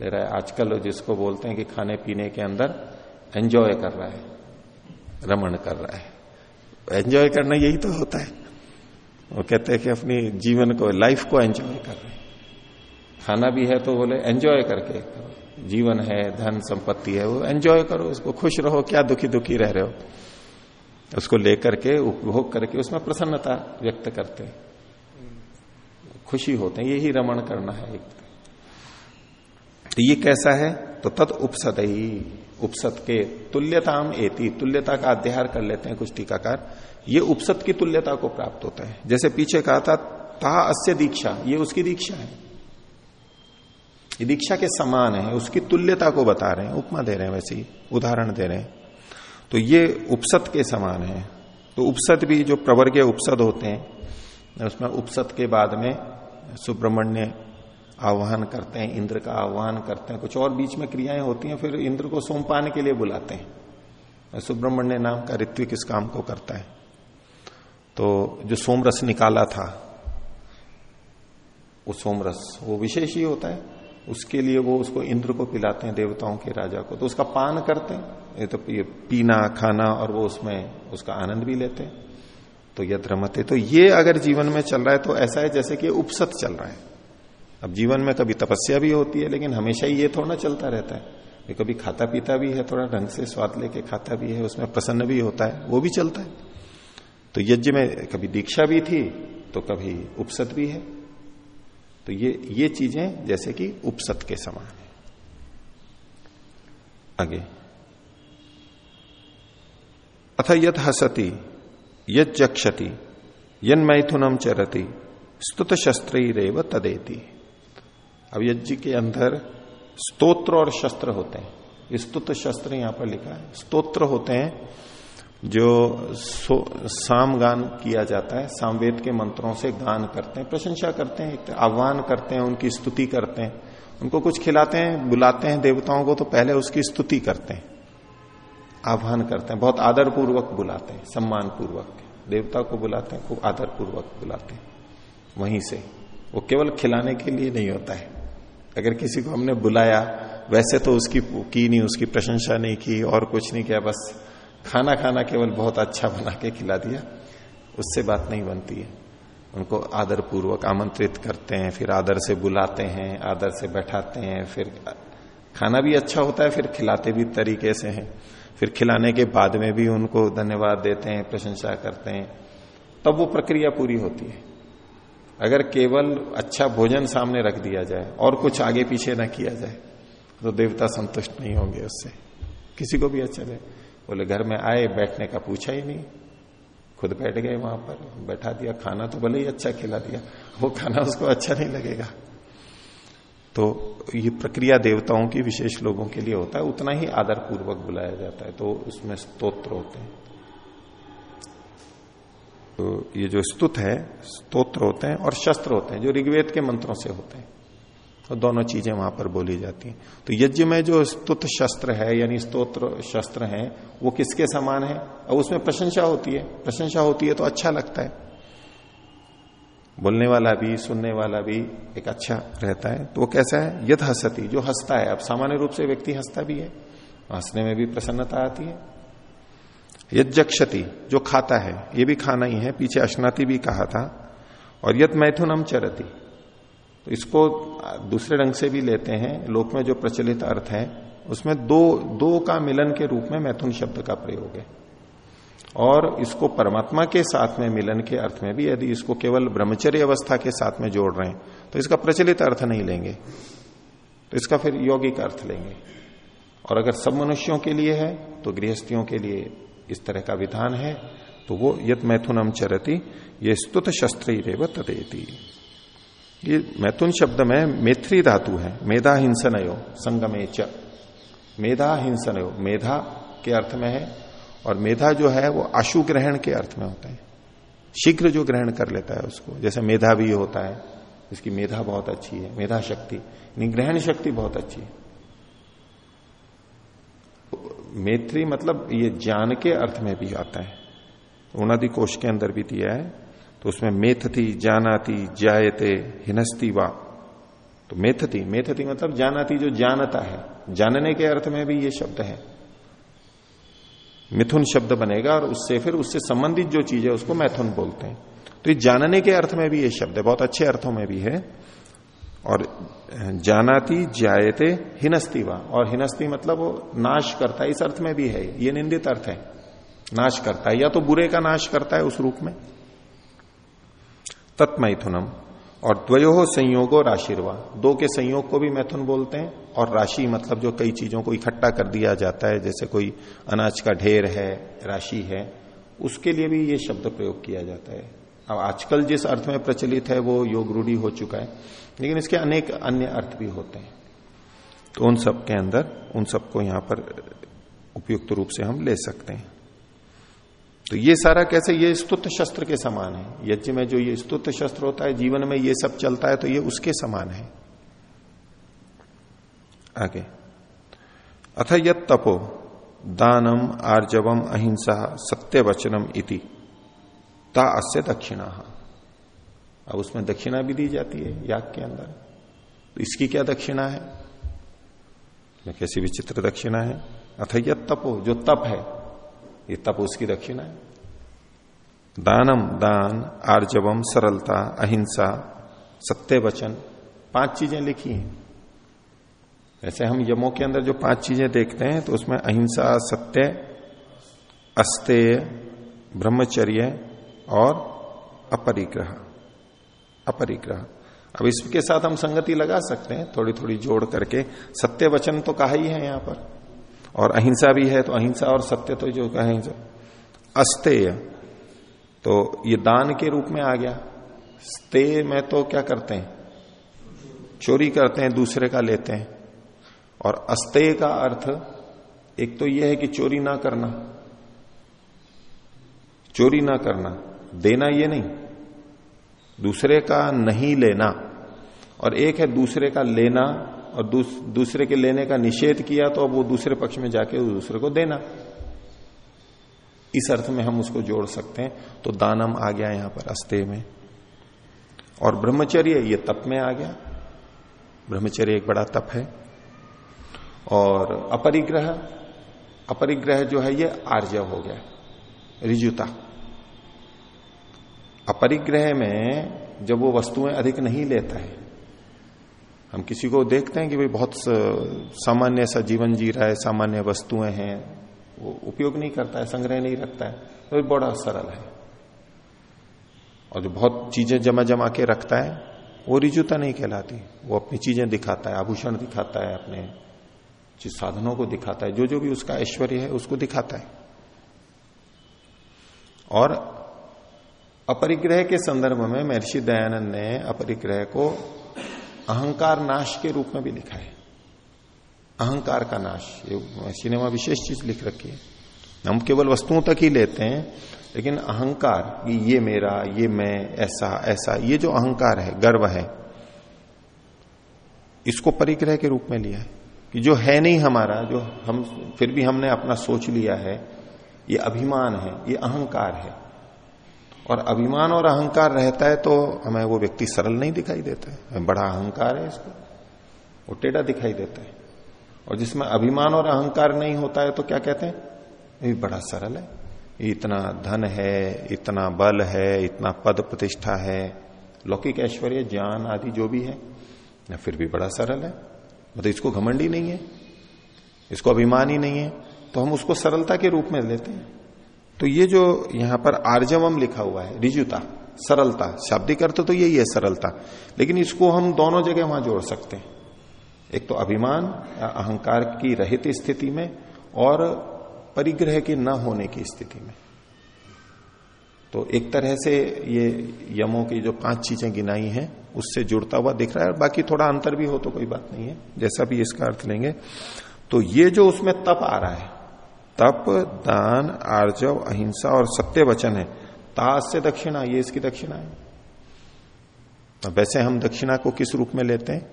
A: ले रहा है। आजकल जिसको बोलते हैं कि खाने पीने के अंदर एंजॉय कर रहा है रमण कर रहा है। एंजॉय करना यही तो होता है। वो कहते हैं कि अपनी जीवन को लाइफ को एंजॉय कर रहे हैं। खाना भी है तो बोले एंजॉय करके जीवन है, धन संपत्ति है, वो एंजॉय करो, उसको खुश रहो, क्या दुखी दुखी रह रहे हो? उसको लेकर के, उपभोग करके उसमें प्रसन्नता व्यक्त करते खुशी होते हैं, यही रमण करना है एक तो ये कैसा है? तो तद उपसत ही उपसत के तुल्यताम एति, तुल्यता का अध्याय कर लेते हैं कुछ टीकाकार। ये उपसत की तुल्यता को प्राप्त होता है। जैसे पीछे कहा था ता अस्य दीक्षा। ये उसकी दीक्षा है। दीक्षा के समान है, उसकी तुल्यता को बता रहे हैं, उपमा दे रहे हैं वैसे ही, उदाहरण दे रहे हैं। तो ये उपसत के समान है। तो उपसत भी जो प्रवर्गीय उपसद होते हैं, उसमें उपसत के बाद में सुब्रमण्य आह्वान करते हैं, इंद्र का आह्वान करते हैं, कुछ और बीच में क्रियाएँ होती हैं, फिर इंद्र को सोमपान के लिए बुलाते हैं। सुब्रमण्य नाम का ऋत्विक इस काम को करता है। तो जो सोमरस निकाला था, वो सोमरस, वो विशेष ही होता है। उसके लिए वो उसको इंद्र को पिलाते हैं देवताओं के राजा को। तो उसका पान करते हैं। ये तो ये पीना, खाना और वो उसमें उसका आनंद भी लेते हैं। तो यद रमते तो ये अगर जीवन में चल रहा है तो ऐसा है जैसे कि उपसत चल रहा है। अब जीवन में कभी तपस्या भी होती है, लेकिन हमेशा ही ये थोड़ा चलता रहता है। कभी खाता पीता भी है, थोड़ा ढंग से स्वाद लेके खाता भी है, उसमें प्रसन्न भी होता है, वो भी चलता है। तो यज्ञ में कभी दीक्षा भी थी तो कभी उपसत भी है। तो ये ये चीज़ें जैसे कि उपसत के समान है। आगे। अथ यद हसती यद जक्षति, यन मैथुनम चरती स्तुत शस्त्र रेव तदेती। अब यज्ञ के अंदर स्तोत्र और शस्त्र होते हैं। स्तुत शस्त्र यहाँ पर लिखा है। स्तोत्र होते हैं जो साम गान किया जाता है, सामवेद के मंत्रों से गान करते हैं, प्रशंसा करते हैं आह्वान करते हैं, उनकी स्तुति करते हैं। उनको कुछ खिलाते हैं, बुलाते हैं देवताओं को तो पहले उसकी स्तुति करते हैं, आह्वान करते हैं। बहुत आदर पूर्वक बुलाते हैं सम्मान पूर्वक देवता को बुलाते हैं, खूब आदर पूर्वक बुलाते हैं। वहीं से। वो केवल खिलाने के लिए नहीं होता है। अगर किसी को हमने बुलाया, वैसे तो उसकी की नहीं, उसकी प्रशंसा नहीं की, और कुछ नहीं किया, बस खाना खाना केवल बहुत अच्छा बना के खिला दिया, उससे बात नहीं बनती है। उनको आदर पूर्वक आमंत्रित करते हैं, फिर आदर से बुलाते हैं, आदर से बैठाते हैं, फिर खाना भी अच्छा होता है, फिर खिलाते भी तरीके से हैं। फिर खिलाने के बाद में भी उनको धन्यवाद देते हैं, प्रशंसा करते हैं, तब वो प्रक्रिया पूरी होती है। अगर केवल अच्छा भोजन सामने रख दिया जाए और कुछ आगे पीछे ना किया जाए तो देवता संतुष्ट नहीं होंगे उससे। किसी को भी अच्छा लगे बोले, घर में आए, बैठने का पूछा ही नहीं। खुद बैठ गए वहाँ पर, बैठा दिया, खाना तो भले ही अच्छा खिला दिया, वो खाना उसको अच्छा नहीं लगेगा। तो ये प्रक्रिया देवताओं की, विशेष लोगों के लिए होता है, उतना ही आदर पूर्वक बुलाया जाता है तो उसमें स्तोत्र होते हैं। तो ये जो स्तुत है, स्तोत्र होते हैं और शस्त्र होते हैं, जो ऋग्वेद के मंत्रों से होते हैं। तो दोनों चीज़ें वहाँ पर बोली जाती हैं। तो यज्ञ में जो स्तुत शस्त्र है, यानी स्तोत्र शस्त्र है, वो किसके समान है? और उसमें प्रशंसा होती है। प्रशंसा होती है तो अच्छा लगता है। बोलने वाला भी, सुनने वाला भी एक अच्छा रहता है। तो वो कैसा है? यद हसती, जो हंसता है। अब सामान्य रूप से व्यक्ति हंसता भी है। हंसने में भी प्रसन्नता आती है। यज्ञक्षति, जो खाता है, ये भी खाना ही है। पीछे अश्नाति भी कहा था। और यद मैथुनम चरती तो इसको दूसरे ढंग से भी लेते हैं। लोक में जो प्रचलित अर्थ है, उसमें दो दो का मिलन के रूप में मैथुन शब्द का प्रयोग है। और इसको परमात्मा के साथ में, मिलन के अर्थ में भी, यदि इसको केवल ब्रह्मचर्य अवस्था के साथ में जोड़ रहे हैं तो इसका प्रचलित अर्थ नहीं लेंगे। तो इसका फिर यौगिक अर्थ लेंगे। और अगर सब मनुष्यों के लिए है तो गृहस्थियों के लिए इस तरह का विधान है। तो वो यद मैथुनम चरती, ये स्तुत शस्त्र रेव तदेती। ये मैथुन शब्द में मेथ्री धातु है। मेधा हिंसनयो, संगमे च। मेधा हिंसनयो, मेधा के अर्थ में है और मेधा जो है वो आशु ग्रहण के अर्थ में होता है। शीघ्र जो ग्रहण कर लेता है उसको, जैसे मेधा भी होता है, इसकी मेधा बहुत अच्छी है, मेधा शक्ति ग्रहण शक्ति बहुत अच्छी है। मैत्री मतलब ये ज्ञान के अर्थ में भी आता है। उनादि कोष के अंदर भी दिया है। तो उसमें मेथती, जानाती, जायते, हिनस्ती वा। तो मेथती मेथती मतलब जानाती जो जानता है। जानने के अर्थ में भी ये शब्द है। मिथुन शब्द बनेगा और उससे फिर उससे संबंधित जो चीज़ है उसको मैथुन बोलते हैं। तो ये जानने के अर्थ में भी ये शब्द है। बहुत अच्छे अर्थों में भी है। और जानाती, जायते हिनस्तीवा और हिनस्ती मतलब वो नाश करता है इस अर्थ में भी है। ये निंदित अर्थ है। नाश करता है या तो बुरे का नाश करता है उस रूप में। तत्मैथुनम, और द्वयो संयोग और राशिर्वा। दो के संयोग को भी मैथुन बोलते हैं, और राशि मतलब जो कई चीज़ों को इकट्ठा कर दिया जाता है, जैसे कोई अनाज का ढेर है, राशि है, उसके लिए भी ये शब्द प्रयोग किया जाता है। अब आजकल जिस अर्थ में प्रचलित है, वो योग रूढ़ी हो चुका है, लेकिन इसके अनेक अन्य अर्थ भी होते हैं। तो उन सब के अंदर, उन सबको यहाँ पर उपयुक्त रूप से हम ले सकते हैं। तो ये सारा कैसे, ये स्तुत शस्त्र के समान है। यज्ञ में जो ये स्तुत शस्त्र होता है, जीवन में ये सब चलता है तो ये उसके समान है। आगे। अथ यद तपो, दानम आर्जवम अहिंसा सत्य वचनम इति। ता अस्य दक्षिणा। अब उसमें दक्षिणा भी दी जाती है याग के अंदर। तो इसकी क्या दक्षिणा है? कैसी विचित्र दक्षिणा है? अथय तपो, जो तप है ये तप उसकी दक्षिणा है। दानम दान, आर्जवम, सरलता, अहिंसा, सत्य वचन, पाँच चीज़ें लिखी हैं। वैसे हम यमों के अंदर जो पाँच चीज़ें देखते हैं तो उसमें अहिंसा, सत्य, अस्तेय, ब्रह्मचर्य और अपरिग्रह। अपरिग्रह। अब इसके साथ हम संगति लगा सकते हैं थोड़ी थोड़ी जोड़ करके। सत्य वचन तो कहा ही है यहाँ पर। और अहिंसा भी है तो अहिंसा और सत्य तो जो कहें अस्तेय तो ये दान के रूप में आ गया। स्ते में तो क्या करते हैं? चोरी करते हैं, दूसरे का लेते हैं। और अस्तेय का अर्थ, एक तो यह है कि चोरी ना करना। चोरी ना करना, देना ये नहीं। दूसरे का नहीं लेना। और एक है दूसरे का लेना और दूस, दूसरे के लेने का निषेध किया तो अब वो दूसरे पक्ष में जाके दूसरे को देना। इस अर्थ में हम उसको जोड़ सकते हैं। तो दानम आ गया यहाँ पर अस्ते में। और ब्रह्मचर्य ये तप में आ गया। ब्रह्मचर्य एक बड़ा तप है। और अपरिग्रह अपरिग्रह जो है ये आर्जव हो गया रिजुता अपरिग्रह में जब वो वस्तुएँ अधिक नहीं लेता है हम किसी को देखते हैं कि भाई बहुत सामान्य सा जीवन जी रहा है, सामान्य वस्तुएँ हैं, वो उपयोग नहीं करता है, संग्रह नहीं रखता है तो बड़ा सरल है। और जो बहुत चीज़ें जमा जमा के रखता है, वो रिजुता नहीं कहलाती, वो अपनी चीज़ें दिखाता है, आभूषण दिखाता है, अपने जिस साधनों को दिखाता है, जो जो भी उसका ऐश्वर्य है, उसको दिखाता है। और अपरिग्रह के संदर्भ में महर्षि दयानंद ने अपरिग्रह को अहंकार नाश के रूप में भी लिखा है। अहंकार का नाश, ये सिनेमा विशेष चीज़ लिख रखी है। हम केवल वस्तुओं तक ही लेते हैं, लेकिन अहंकार ये मेरा, ये मैं, ऐसा ऐसा, ये जो अहंकार है, गर्व है, इसको परिग्रह के रूप में लिया है। कि जो है नहीं हमारा, जो हम, फिर भी हमने अपना सोच लिया है, ये अभिमान है, ये अहंकार है। और अभिमान और अहंकार रहता है तो हमें वो व्यक्ति सरल नहीं दिखाई देता। है बड़ा अहंकार है इसको। वो टेढ़ा दिखाई देता है। और जिसमें अभिमान और अहंकार नहीं होता है तो क्या कहते हैं? ये बड़ा सरल है। इतना धन है, इतना बल है, इतना पद प्रतिष्ठा है। लौकिक ऐश्वर्य, ज्ञान आदि जो भी है ना फिर भी बड़ा सरल है। मतलब इसको घमंडी नहीं है। इसको अभिमान ही नहीं है। तो हम उसको सरलता के रूप में लेते हैं। तो ये जो यहाँ पर आर्जवम लिखा हुआ है, रिजुता, सरलता, शाब्दिक अर्थ तो यही है सरलता, लेकिन इसको हम दोनों जगह वहाँ जोड़ सकते हैं। एक तो अभिमान अहंकार की रहित स्थिति में और परिग्रह के न होने की स्थिति में। तो एक तरह से ये यमों की जो पाँच चीज़ें गिनाई हैं, उससे जुड़ता हुआ दिख रहा है, बाकी थोड़ा अंतर भी हो तो कोई बात नहीं है, जैसा भी इसका अर्थ लेंगे। तो ये जो उसमें तप आ रहा है तप, दान, आर्जव, अहिंसा और सत्य वचन है। ताश से दक्षिणा, ये इसकी दक्षिणा है। तो वैसे हम दक्षिणा को किस रूप में लेते हैं?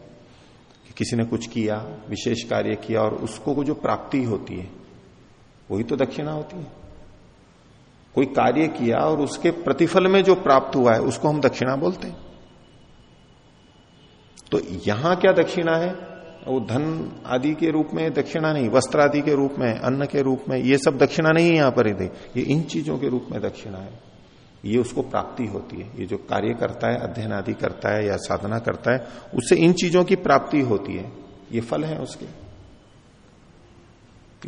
A: कि किसी ने कुछ किया, विशेष कार्य किया और उसको जो प्राप्ति होती है, वही तो दक्षिणा होती है। कोई कार्य किया और उसके प्रतिफल में जो प्राप्त हुआ है, उसको हम दक्षिणा बोलते हैं। तो यहाँ क्या दक्षिणा है? वो धन आदि के रूप में दक्षिणा नहीं, वस्त्र आदि के रूप में, अन्न के रूप में, ये सब दक्षिणा नहीं है यहाँ पर ये इन चीज़ों के रूप में दक्षिणा है। ये उसको प्राप्ति होती है। ये जो कार्य करता है, अध्ययन आदि करता है या साधना करता है, उससे इन चीज़ों की प्राप्ति होती है। ये फल है उसके।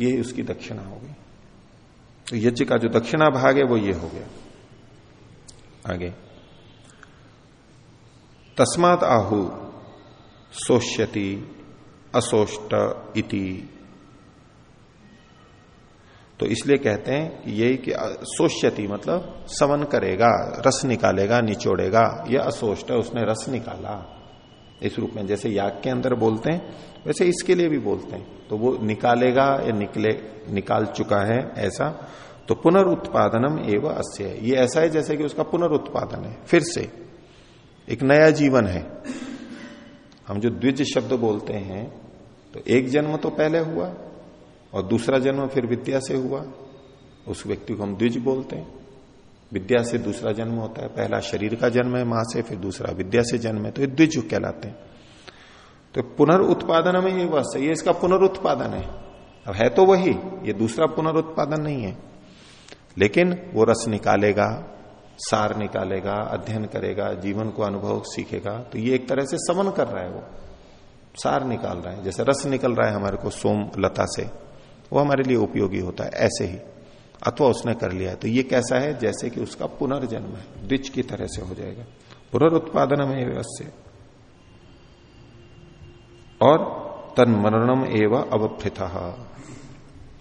A: ये उसकी दक्षिणा होगी तो यज्ञ का जो दक्षिणा भाग है, वो ये हो गया। आगे। तस्मात आहु सोष्यति असोष्ट इति। तो इसलिए कहते हैं कि यही कि सोष्यति मतलब सवन करेगा, रस निकालेगा, निचोड़ेगा यह असोष्ट उसने रस निकाला। इस रूप में जैसे याग के अंदर बोलते हैं, वैसे इसके लिए भी बोलते हैं। तो वो निकालेगा, या निकले, निकाल चुका है, ऐसा। तो पुनरुत्पादनम एवं अस्य। है ये ऐसा है जैसे कि उसका पुनरुत्पादन है, फिर से। एक नया जीवन है। हम जो द्विज शब्द बोलते हैं तो एक जन्म तो पहले हुआ और दूसरा जन्म फिर विद्या से हुआ। उस व्यक्ति को हम द्विज बोलते हैं। विद्या से दूसरा जन्म होता है, पहला शरीर का जन्म है, माँ से, फिर दूसरा विद्या से जन्म है तो ये द्विज कहलाते हैं। तो पुनरुत्पादन में ये वस्त ये इसका पुनरुत्पादन है। अब है तो वही, ये दूसरा पुनरुत्पादन नहीं है। लेकिन वो रस निकालेगा, सार निकालेगा, अध्ययन करेगा, जीवन को अनुभव सीखेगा तो ये एक तरह से समन कर रहा है वो। सार निकाल रहा है। जैसे रस निकल रहा है हमारे को सोम लता से, वो हमारे लिए उपयोगी होता है, ऐसे ही। अथवा उसने कर लिया है। तो ये कैसा है? जैसे कि उसका पुनर्जन्म है द्विच की तरह से हो जाएगा। पुनरुत्पादन में व्यवस्था और तन्मरणम एवं अवभृत।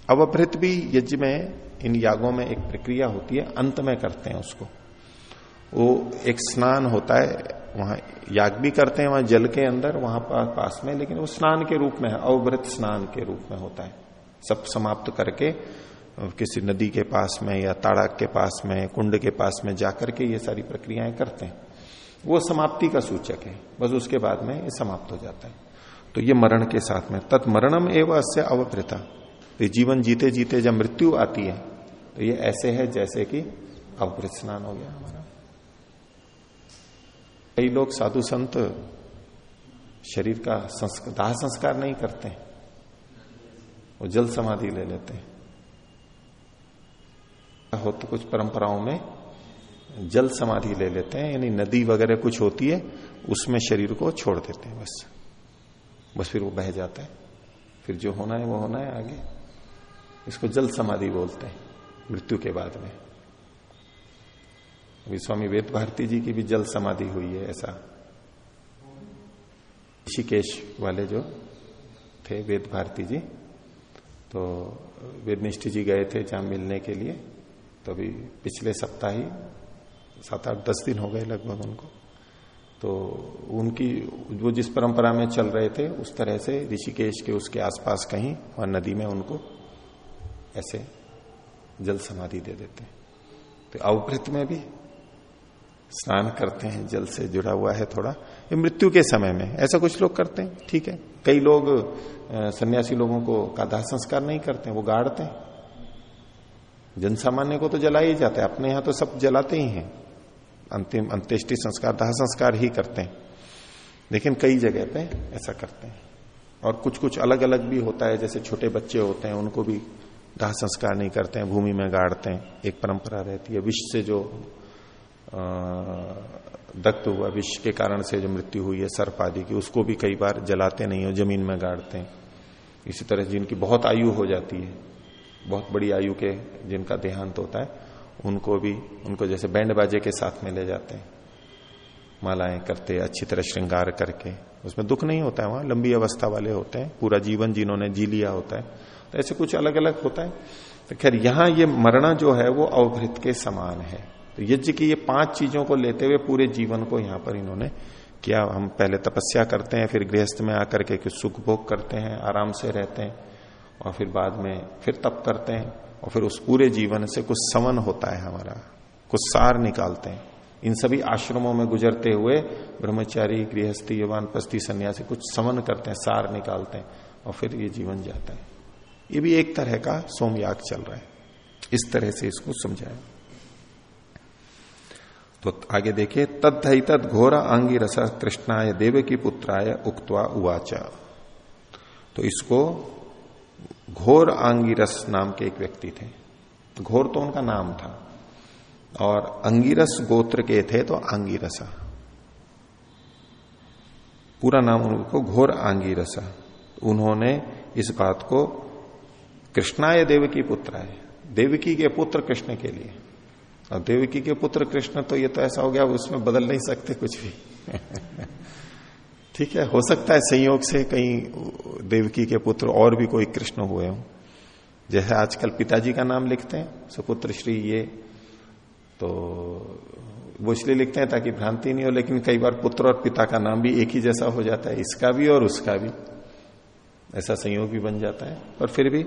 A: अवभृत भी यज्ञ में, इन यागों में एक प्रक्रिया होती है, अंत में करते हैं उसको। वो एक स्नान होता है वहाँ याग भी करते हैं वहाँ जल के अंदर, वहाँ पास में, लेकिन वो स्नान के रूप में है, अवृत स्नान के रूप में होता है। सब समाप्त करके, किसी नदी के पास में या ताड़ाक के पास में, कुंड के पास में जाकर के ये सारी प्रक्रियाएँ करते हैं। वो समाप्ति का सूचक है, बस उसके बाद में ये समाप्त हो जाता है। तो ये मरण के साथ में, तत्मरणम एवं अस्य अवकृता। तो जीवन जीते जीते जब मृत्यु आती है तो ये ऐसे है जैसे कि अवकृत स्नान हो गया हमारा। कई लोग साधु संत शरीर का संस्कार दाह संस्कार नहीं करते वो जल समाधि ले लेते हैं। हो तो कुछ परंपराओं में जल समाधि ले लेते हैं, यानी नदी वगैरह कुछ होती है, उसमें शरीर को छोड़ देते हैं बस। बस फिर वो बह जाता है। फिर जो होना है वो होना है आगे। इसको जल समाधि बोलते हैं, मृत्यु के बाद में। अभी स्वामी वेद भारती जी की भी जल समाधि हुई है ऐसा। ऋषिकेश वाले जो थे वेद भारती जी तो वेदनिष्ठ जी गए थे जहाँ मिलने के लिए तो अभी पिछले सप्ताह ही सात आठ दस दिन हो गए लगभग उनको। तो उनकी, वो जिस परंपरा में चल रहे थे, उस तरह से ऋषिकेश के उसके आसपास कहीं वहाँ नदी में उनको ऐसे जल समाधि दे देते तो अवभृत में भी स्नान करते हैं, जल से जुड़ा हुआ है थोड़ा। ये मृत्यु के समय में, ऐसा कुछ लोग करते हैं, ठीक है। कई लोग सन्यासी लोगों को का दाह संस्कार नहीं करते वो गाड़ते हैं। जन सामान्य को तो जला ही जाता है, अपने यहाँ तो सब जलाते ही हैं। अंतिम, अंत्येष्टि संस्कार, दाह संस्कार ही करते हैं। लेकिन कई जगह पे ऐसा करते हैं। और कुछ कुछ अलग अलग भी होता है, जैसे छोटे बच्चे होते हैं, उनको भी दाह संस्कार नहीं करते हैं, भूमि में गाड़ते हैं। एक परंपरा रहती है विष से जो हुआ विष के कारण से जो मृत्यु हुई है, सर्प आदि की, उसको भी कई बार जलाते नहीं हो ज़मीन में गाड़ते हैं। इसी तरह जिनकी बहुत आयु हो जाती है, बहुत बड़ी आयु के जिनका देहांत होता है, उनको भी, उनको जैसे बैंड बाजे के साथ में ले जाते हैं। मालाएँ करते, अच्छी तरह श्रृंगार करके, उसमें दुख नहीं होता है वहाँ, लंबी अवस्था वाले होते हैं, पूरा जीवन जिन्होंने जी लिया होता है। तो ऐसे कुछ अलग अलग होता है। तो खैर, यहाँ ये मरना जो है, वो अवभृत के समान है। तो यज्ञ की ये पाँच चीज़ों को लेते हुए पूरे जीवन को यहाँ पर इन्होंने किया। हम पहले तपस्या करते हैं, फिर गृहस्थ में आकर के कुछ सुख भोग करते हैं, आराम से रहते हैं, और फिर बाद में फिर तप करते हैं, और फिर उस पूरे जीवन से कुछ समन होता है हमारा, कुछ सार निकालते हैं। इन सभी आश्रमों में गुजरते हुए ब्रह्मचारी, गृहस्थी, यवान, पस्ती, सन्यासी कुछ समन करते हैं, सार निकालते हैं, और फिर ये जीवन जाता है। ये भी एक तरह का सोमयाग चल रहा है। इस तरह से इसको समझाया। तो आगे देखिए तद्धि तद घोर आंगी रस कृष्णाय देव की पुत्राय उक्तवा उवाचा। तो इसको घोर आंगीरस नाम के एक व्यक्ति थे। घोर तो उनका नाम था। और अंगिरस गोत्र के थे तो आंगिरसा पूरा नाम उनको घोर आंगिरसा उन्होंने इस बात को कृष्णाय देवकी पुत्र है देवकी के पुत्र कृष्ण के लिए और देवकी के पुत्र कृष्ण तो ये तो ऐसा हो गया उसमें बदल नहीं सकते कुछ भी। ठीक है, हो सकता है संयोग से कहीं देवकी के पुत्र और भी कोई कृष्ण हुए हो। जैसे आजकल पिताजी का नाम लिखते हैं, सुपुत्र श्री ये तो वो इसलिए लिखते हैं ताकि भ्रांति नहीं हो, लेकिन कई बार पुत्र और पिता का नाम भी एक ही जैसा हो जाता है, इसका भी और उसका भी। ऐसा संयोग भी बन जाता है। पर फिर भी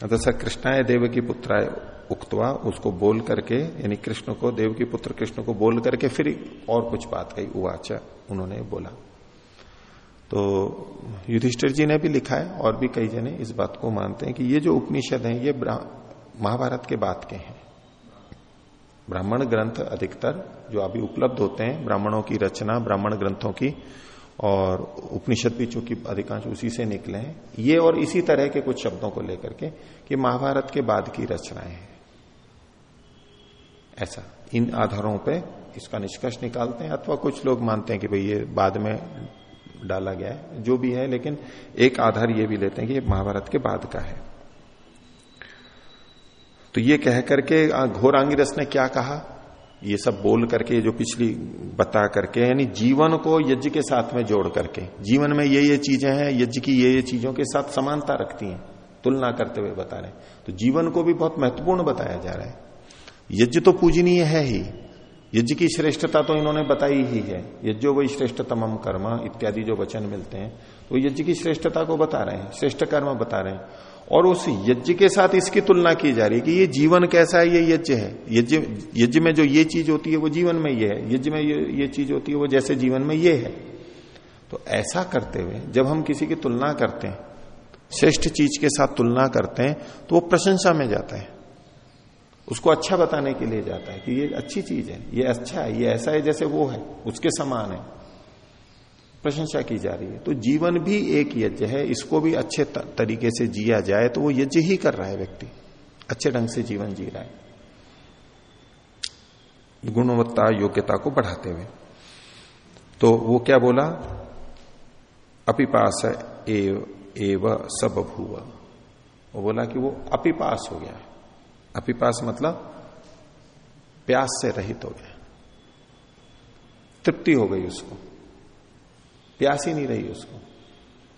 A: तो सर कृष्णाय देव की पुत्राय उक्तवा, उसको बोल करके, यानी कृष्ण को, देव की पुत्र कृष्ण को बोल करके फिर और कुछ बात कही उवाचा उन्होंने बोला। तो युधिष्ठिर जी ने भी लिखा है, और भी कई जने इस बात को मानते हैं कि ये जो उपनिषद हैं, ये महाभारत के बाद के हैं। ब्राह्मण ग्रंथ अधिकतर जो अभी उपलब्ध होते हैं, ब्राह्मणों की रचना, ब्राह्मण ग्रंथों की, और उपनिषद भी चूँकि अधिकांश उसी से निकले हैं, ये और इसी तरह के कुछ शब्दों को लेकर के कि महाभारत के बाद की रचनाएँ हैं। ऐसा। इन आधारों पे इसका निष्कर्ष निकालते हैं, अथवा कुछ लोग मानते हैं कि भाई ये बाद में डाला गया है, जो भी है, लेकिन एक आधार ये भी लेते हैं कि ये महाभारत के बाद का है। तो ये कह करके घोर आंगिरस ने क्या कहा? ये सब बोल करके जो पिछली बता करके, यानी जीवन को यज्ञ के साथ में जोड़ करके, जीवन में ये ये चीज़ें हैं, यज्ञ की ये ये चीज़ों के साथ समानता रखती हैं, तुलना करते हुए बता रहे हैं। तो जीवन को भी बहुत महत्वपूर्ण बताया जा रहा है। यज्ञ तो पूजनीय है ही। यज्ञ की श्रेष्ठता तो इन्होंने बताई ही है। यज्ञो वही श्रेष्ठतम कर्म इत्यादि जो वचन मिलते हैं तो यज्ञ की श्रेष्ठता को बता रहे हैं, श्रेष्ठ कर्म बता रहे हैं। और उस यज्ञ के साथ इसकी तुलना की जा रही है कि ये जीवन कैसा है, ये यज्ञ है। यज्ञ यज्ञ में जो ये चीज़ होती है, वो जीवन में ये है। यज्ञ में ये ये चीज़ होती है, वो जैसे जीवन में ये है। तो ऐसा करते हुए, जब हम किसी की तुलना करते हैं, श्रेष्ठ चीज़ के साथ तुलना करते हैं तो वो प्रशंसा में जाता है। उसको अच्छा बताने के लिए जाता है कि ये अच्छी चीज़ है, ये अच्छा है, ये ऐसा है जैसे वो है, उसके समान है। प्रशंसा की जा रही है। तो जीवन भी एक यज्ञ है, इसको भी अच्छे तरीके से जिया जाए तो वो यज्ञ ही कर रहा है व्यक्ति। अच्छे ढंग से जीवन जी रहा है। गुणवत्ता, योग्यता को बढ़ाते हुए। तो वो क्या बोला? अपिपास एव एव सब भूव वो बोला कि वो अपिपास हो गया। अपिपास मतलब प्यास से रहित हो गया। तृप्ति हो गई उसको। प्यास ही नहीं रही उसको।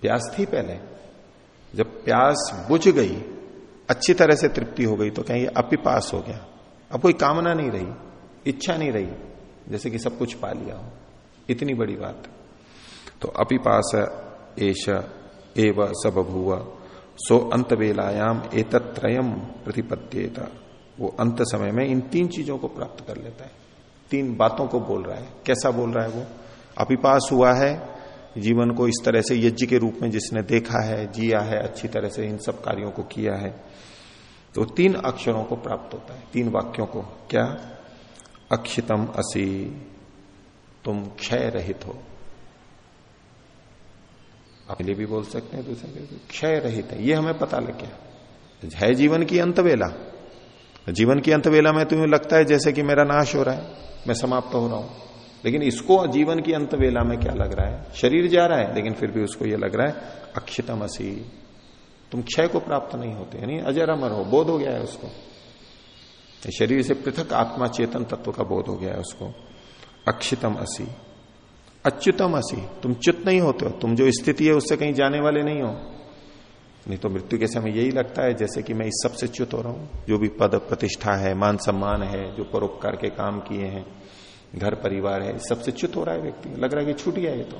A: प्यास थी पहले। जब प्यास बुझ गई, अच्छी तरह से तृप्ति हो गई तो कहेंगे अपिपास हो गया। अब कोई कामना नहीं रही, इच्छा नहीं रही, जैसे कि सब कुछ पा लिया हो। इतनी बड़ी बात। तो अपिपास एश एव सब भूव सो अंत वेलायाम एतत्रयम प्रतिपत्तियता वो अंत समय में इन तीन चीज़ों को प्राप्त कर लेता है। तीन बातों को बोल रहा है। कैसा बोल रहा है वो? अपिपास हुआ है, जीवन को इस तरह से यज्ञ के रूप में जिसने देखा है, जिया है, अच्छी तरह से इन सब कार्यों को किया है तो तीन अक्षरों को प्राप्त होता है। तीन वाक्यों को। क्या? अक्षितम असी, तुम क्षय रहित हो। अपने भी बोल सकते हैं, दूसरे क्षय रहित है, ये हमें पता लग गया। है जीवन की अंत वेला जीवन की अंत वेला में तुम्हें लगता है जैसे कि मेरा नाश हो रहा है, मैं समाप्त हो रहा हूँ। लेकिन इसको जीवन की अंत वेला में क्या लग रहा है? शरीर जा रहा है, लेकिन फिर भी उसको यह लग रहा है अक्षितम असी तुम क्षय को प्राप्त नहीं होते, यानी अजर अमर हो, बोध हो गया है उसको। शरीर से पृथक आत्मा चेतन तत्व का बोध हो गया है उसको। अक्षितम असी अच्युतम असी। तुम च्युत नहीं होते हो। तुम जो स्थिति है, उससे कहीं जाने वाले नहीं हो। नहीं तो मृत्यु के समय यही लगता है, जैसे कि मैं इस सबसे च्युत हो रहा हूँ। जो भी पद प्रतिष्ठा है, मान सम्मान है, जो परोपकार के काम किए हैं, घर परिवार है सबसे च्युत हो रहा है व्यक्ति। लग रहा है कि छूट गया ये तो।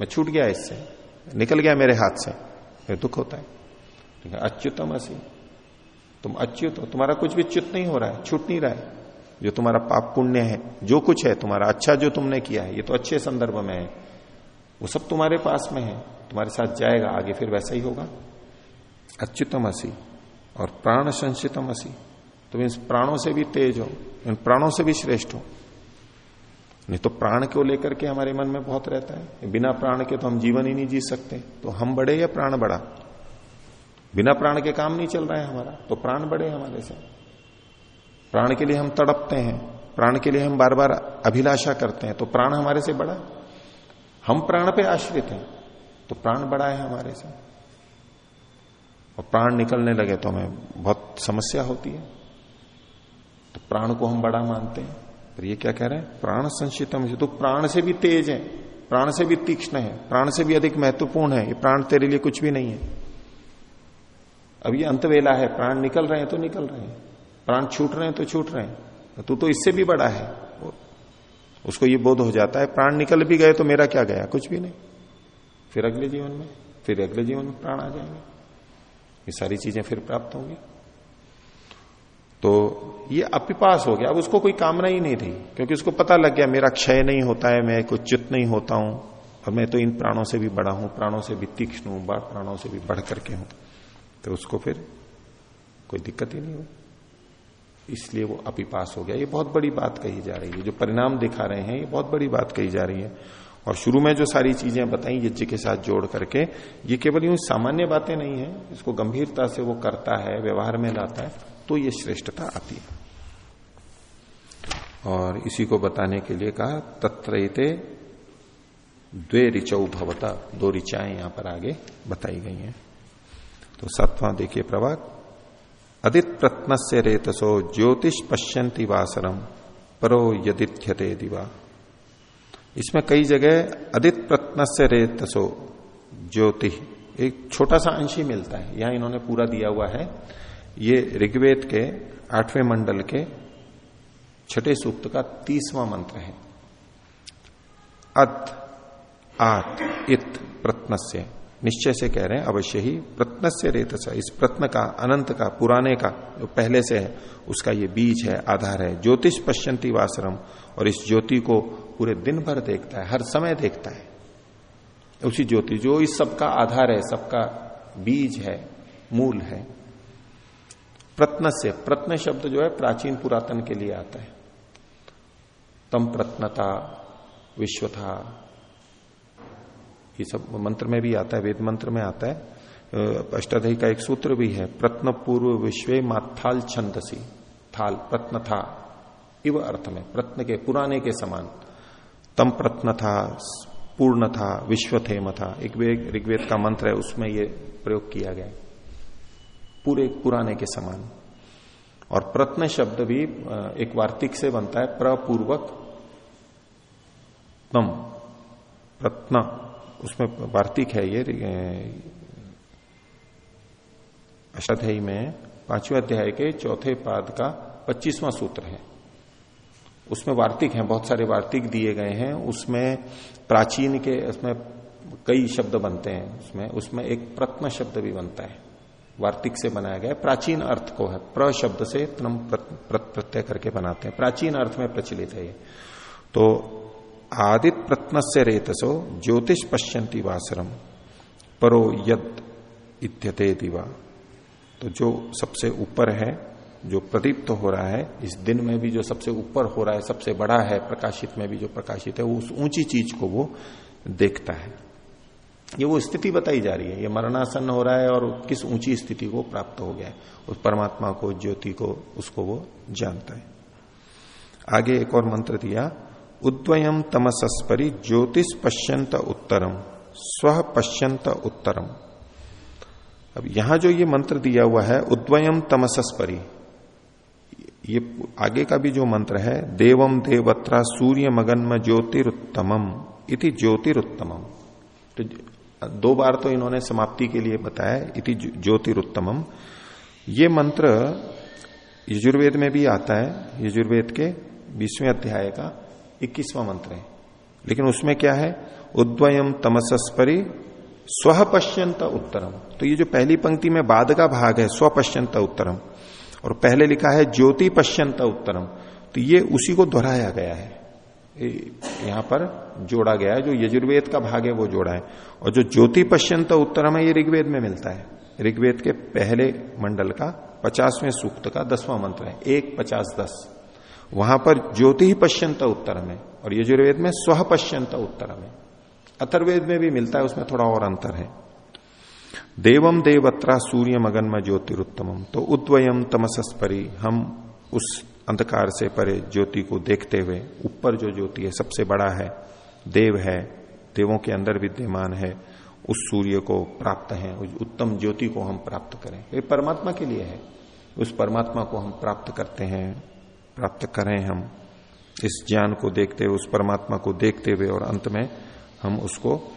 A: मैं छूट गया इससे। निकल गया मेरे हाथ से। फिर दुख होता है। अच्युतम असी। तुम अच्युत हो। तुम्हारा कुछ भी च्युत नहीं हो रहा है। छूट नहीं रहा है। जो तुम्हारा पाप पुण्य है, जो कुछ है, तुम्हारा अच्छा जो तुमने किया है, ये तो अच्छे संदर्भ में है। वो सब तुम्हारे पास में है, तुम्हारे साथ जाएगा, आगे फिर वैसा ही होगा। अच्युतम असी और प्राण संचितम असी तुम इन प्राणों से भी तेज हो, इन प्राणों से भी श्रेष्ठ हो। नहीं तो प्राण को लेकर के हमारे मन में बहुत रहता है। बिना प्राण के तो हम जीवन ही नहीं जी सकते। तो हम बड़े या प्राण बड़ा? बिना प्राण के काम नहीं चल रहा है हमारा। तो प्राण बड़े हमारे से प्राण के लिए हम तड़पते हैं, प्राण के लिए हम बार बार अभिलाषा करते हैं तो प्राण हमारे से बड़ा है। हम प्राण पे आश्रित हैं तो प्राण बड़ा है हमारे से। और प्राण निकलने लगे तो हमें बहुत समस्या होती है। तो प्राण को हम बड़ा मानते हैं। पर ये क्या कह रहे हैं? प्राण संचितम तो प्राण से भी तेज है, प्राण से भी तीक्ष्ण है, प्राण से भी अधिक महत्वपूर्ण है। ये प्राण तेरे लिए कुछ भी नहीं है। अब ये अंत वेला है, प्राण निकल रहे हैं तो निकल रहे हैं। प्राण छूट रहे हैं तो छूट रहे हैं। तू तो इससे भी बड़ा है। उसको ये बोध हो जाता है, प्राण निकल भी गए तो मेरा क्या गया? कुछ भी नहीं। फिर अगले जीवन में, फिर अगले जीवन में प्राण आ जाएँगे। ये सारी चीज़ें फिर प्राप्त होंगी। तो ये अपिपास हो गया। अब उसको कोई कामना ही नहीं थी, क्योंकि उसको पता लग गया, मेरा क्षय नहीं होता है, मैं कुछ चित नहीं होता हूँ, और मैं तो इन प्राणों से भी बड़ा हूँ, प्राणों से भी तीक्ष्ण हूँ प्राणों से भी बढ़ करके हूँ। तो उसको फिर कोई दिक्कत ही नहीं हुई। इसलिए वो अपिपास हो गया। ये बहुत बड़ी बात कही जा रही है। जो परिणाम दिखा रहे हैं, ये बहुत बड़ी बात कही जा रही है। और शुरू में जो सारी चीज़ें बताई यज्ञ के साथ जोड़ करके, ये केवल यूँ सामान्य बातें नहीं है। इसको गंभीरता से वो करता है, व्यवहार में लाता है तो ये श्रेष्ठता आती है। और इसी को बताने के लिए कहा, तत्रते द्वे ऋचौ भवता। दो ऋचाएँ यहाँ पर आगे बताई गई हैं। तो सातवां देखिए प्रभाग अदित प्रत्न से रेतसो ज्योतिष पश्यंती वासरम, परो यदिथ्यते दिवा। इसमें कई जगह अदित प्रत्न से रेतसो ज्योति, एक छोटा सा अंश ही मिलता है। यहाँ इन्होंने पूरा दिया हुआ है। ये ऋग्वेद के आठवें मंडल के छठे सूक्त का तीसवां मंत्र है। अत आत इत प्रत्नस्य निश्चय से कह रहे हैं, अवश्य ही प्रत्न से रेत इस प्रत्न का, अनंत का, पुराने का, जो पहले से है, उसका ये बीज है, आधार है। ज्योतिष पश्यंती वासरम, और इस ज्योति को पूरे दिन भर देखता है, हर समय देखता है। उसी ज्योति, जो इस सबका आधार है, सबका बीज है, मूल है प्रत्न से प्रत्न शब्द जो है, प्राचीन पुरातन के लिए आता है। तम प्रत्नता, विश्वथा ये सब मंत्र में भी आता है, वेद मंत्र में आता है। अष्टाध्यायी का एक सूत्र भी है, प्रत्न पूर्व विश्व माथाल छंदसी। थाल, प्रत्न था, इव अर्थ में, प्रत्न के पुराने के समान। तम प्रत्न था, पूर्ण था विश्व था। एक ऋग्वेद का मंत्र है, उसमें ये प्रयोग किया गया पूरे पुराने के समान। और प्रत्न शब्द भी एक वार्तिक से बनता है, प्रपूर्वक। तम, प्रत्न। उसमें वार्तिक है ये अष्टाध्यायी में पाँचवें अध्याय के चौथे पाद का पच्चीसवां सूत्र है। उसमें वार्तिक हैं, बहुत सारे वार्तिक दिए गए हैं। उसमें प्राचीन के, उसमें कई शब्द बनते हैं। उसमें उसमें एक प्रत्न शब्द भी बनता है। वार्तिक से बनाया गया प्राचीन अर्थ को है। प्र शब्द से प्रत्यय करके बनाते हैं। प्राचीन अर्थ में प्रचलित है ये। तो आदित प्रत्न से रेतसो ज्योतिष पश्यंती वासरम। परो यद इत्यते दिवा। तो जो सबसे ऊपर है, जो प्रदीप्त हो रहा है, इस दिन में भी जो सबसे ऊपर हो रहा है, सबसे बड़ा है, प्रकाशित में भी जो प्रकाशित है उस ऊँची चीज़ को वो देखता है। ये वो स्थिति बताई जा रही है। ये मरणासन हो रहा है और किस ऊँची स्थिति को प्राप्त हो गया है, उस परमात्मा को, ज्योति को, उसको वो जानता है। आगे एक और मंत्र दिया उद्वयम तमसस्परी ज्योतिष पश्यंत उत्तरम स्व पश्यंत उत्तरम अब यहाँ जो ये मंत्र दिया हुआ है उद्वयम तमसस्परी, ये आगे का भी जो मंत्र है देवम देवत्रा सूर्य मगन्म ज्योतिरुत्तमम इति ज्योतिरुत्तमम। तो दो बार तो इन्होंने समाप्ति के लिए बताया, इति ज्योतिरुत्तमम। ये मंत्र यजुर्वेद में भी आता है, यजुर्वेद के बीसवें अध्याय का। इक्कीसवां मंत्र है। लेकिन उसमें क्या है? उद्वयम तमसस्परी, स्व पश्यंत उत्तरम। तो ये जो पहली पंक्ति में बाद का भाग है स्वपश्यंत उत्तरम, और पहले लिखा है ज्योति पश्यंत उत्तरम तो ये उसी को दोहराया गया है। यहाँ पर जोड़ा गया है, जो यजुर्वेद का भाग है, वो जोड़ा है। और जो ज्योति पश्यंत उत्तरम है, ये ऋग्वेद में मिलता है। ऋग्वेद के पहले मंडल का पचासवें सूक्त का दसवां मंत्र है, एक पचास दस। वहाँ पर ज्योति ही पश्यंत उत्तर में और यजुर्वेद में स्व पश्यंत उत्तर में अथर्वेद में भी मिलता है, उसमें थोड़ा और अंतर है। देवम देवत्रा सूर्य मगन में ज्योतिरुत्तम तो उद्वयम तमसस्परी, हम उस अंधकार से परे ज्योति को देखते हुए, ऊपर जो ज्योति है, सबसे बड़ा है, देव है, देवों के अंदर विद्यमान है, उस सूर्य को प्राप्त है, उस उत्तम ज्योति को हम प्राप्त करें। ये परमात्मा के लिए है, उस परमात्मा को हम प्राप्त करते हैं। प्राप्त करें हम इस ज्ञान को देखते हुए, उस परमात्मा को देखते हुए और अंत में हम उसको,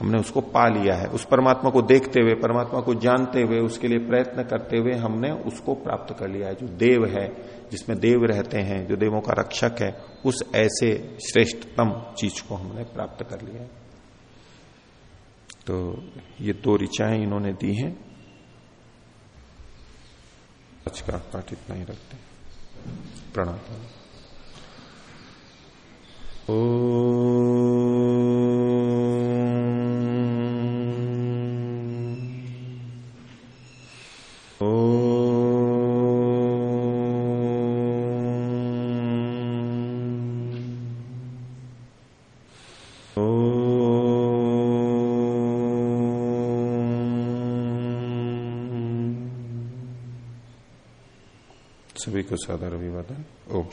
A: हमने उसको पा लिया है। उस परमात्मा को देखते हुए, परमात्मा को जानते हुए, उसके लिए प्रयत्न करते हुए हमने उसको प्राप्त कर लिया है। जो देव है, जिसमें देव रहते हैं, जो देवों का रक्षक है, उस ऐसे श्रेष्ठतम चीज़ को हमने प्राप्त कर लिया है। तो ये दो ऋचाएँ इन्होंने दी हैं। आज का पाठ इतना ही रखते प्रणाम ओ को सादर अभिवादन ओम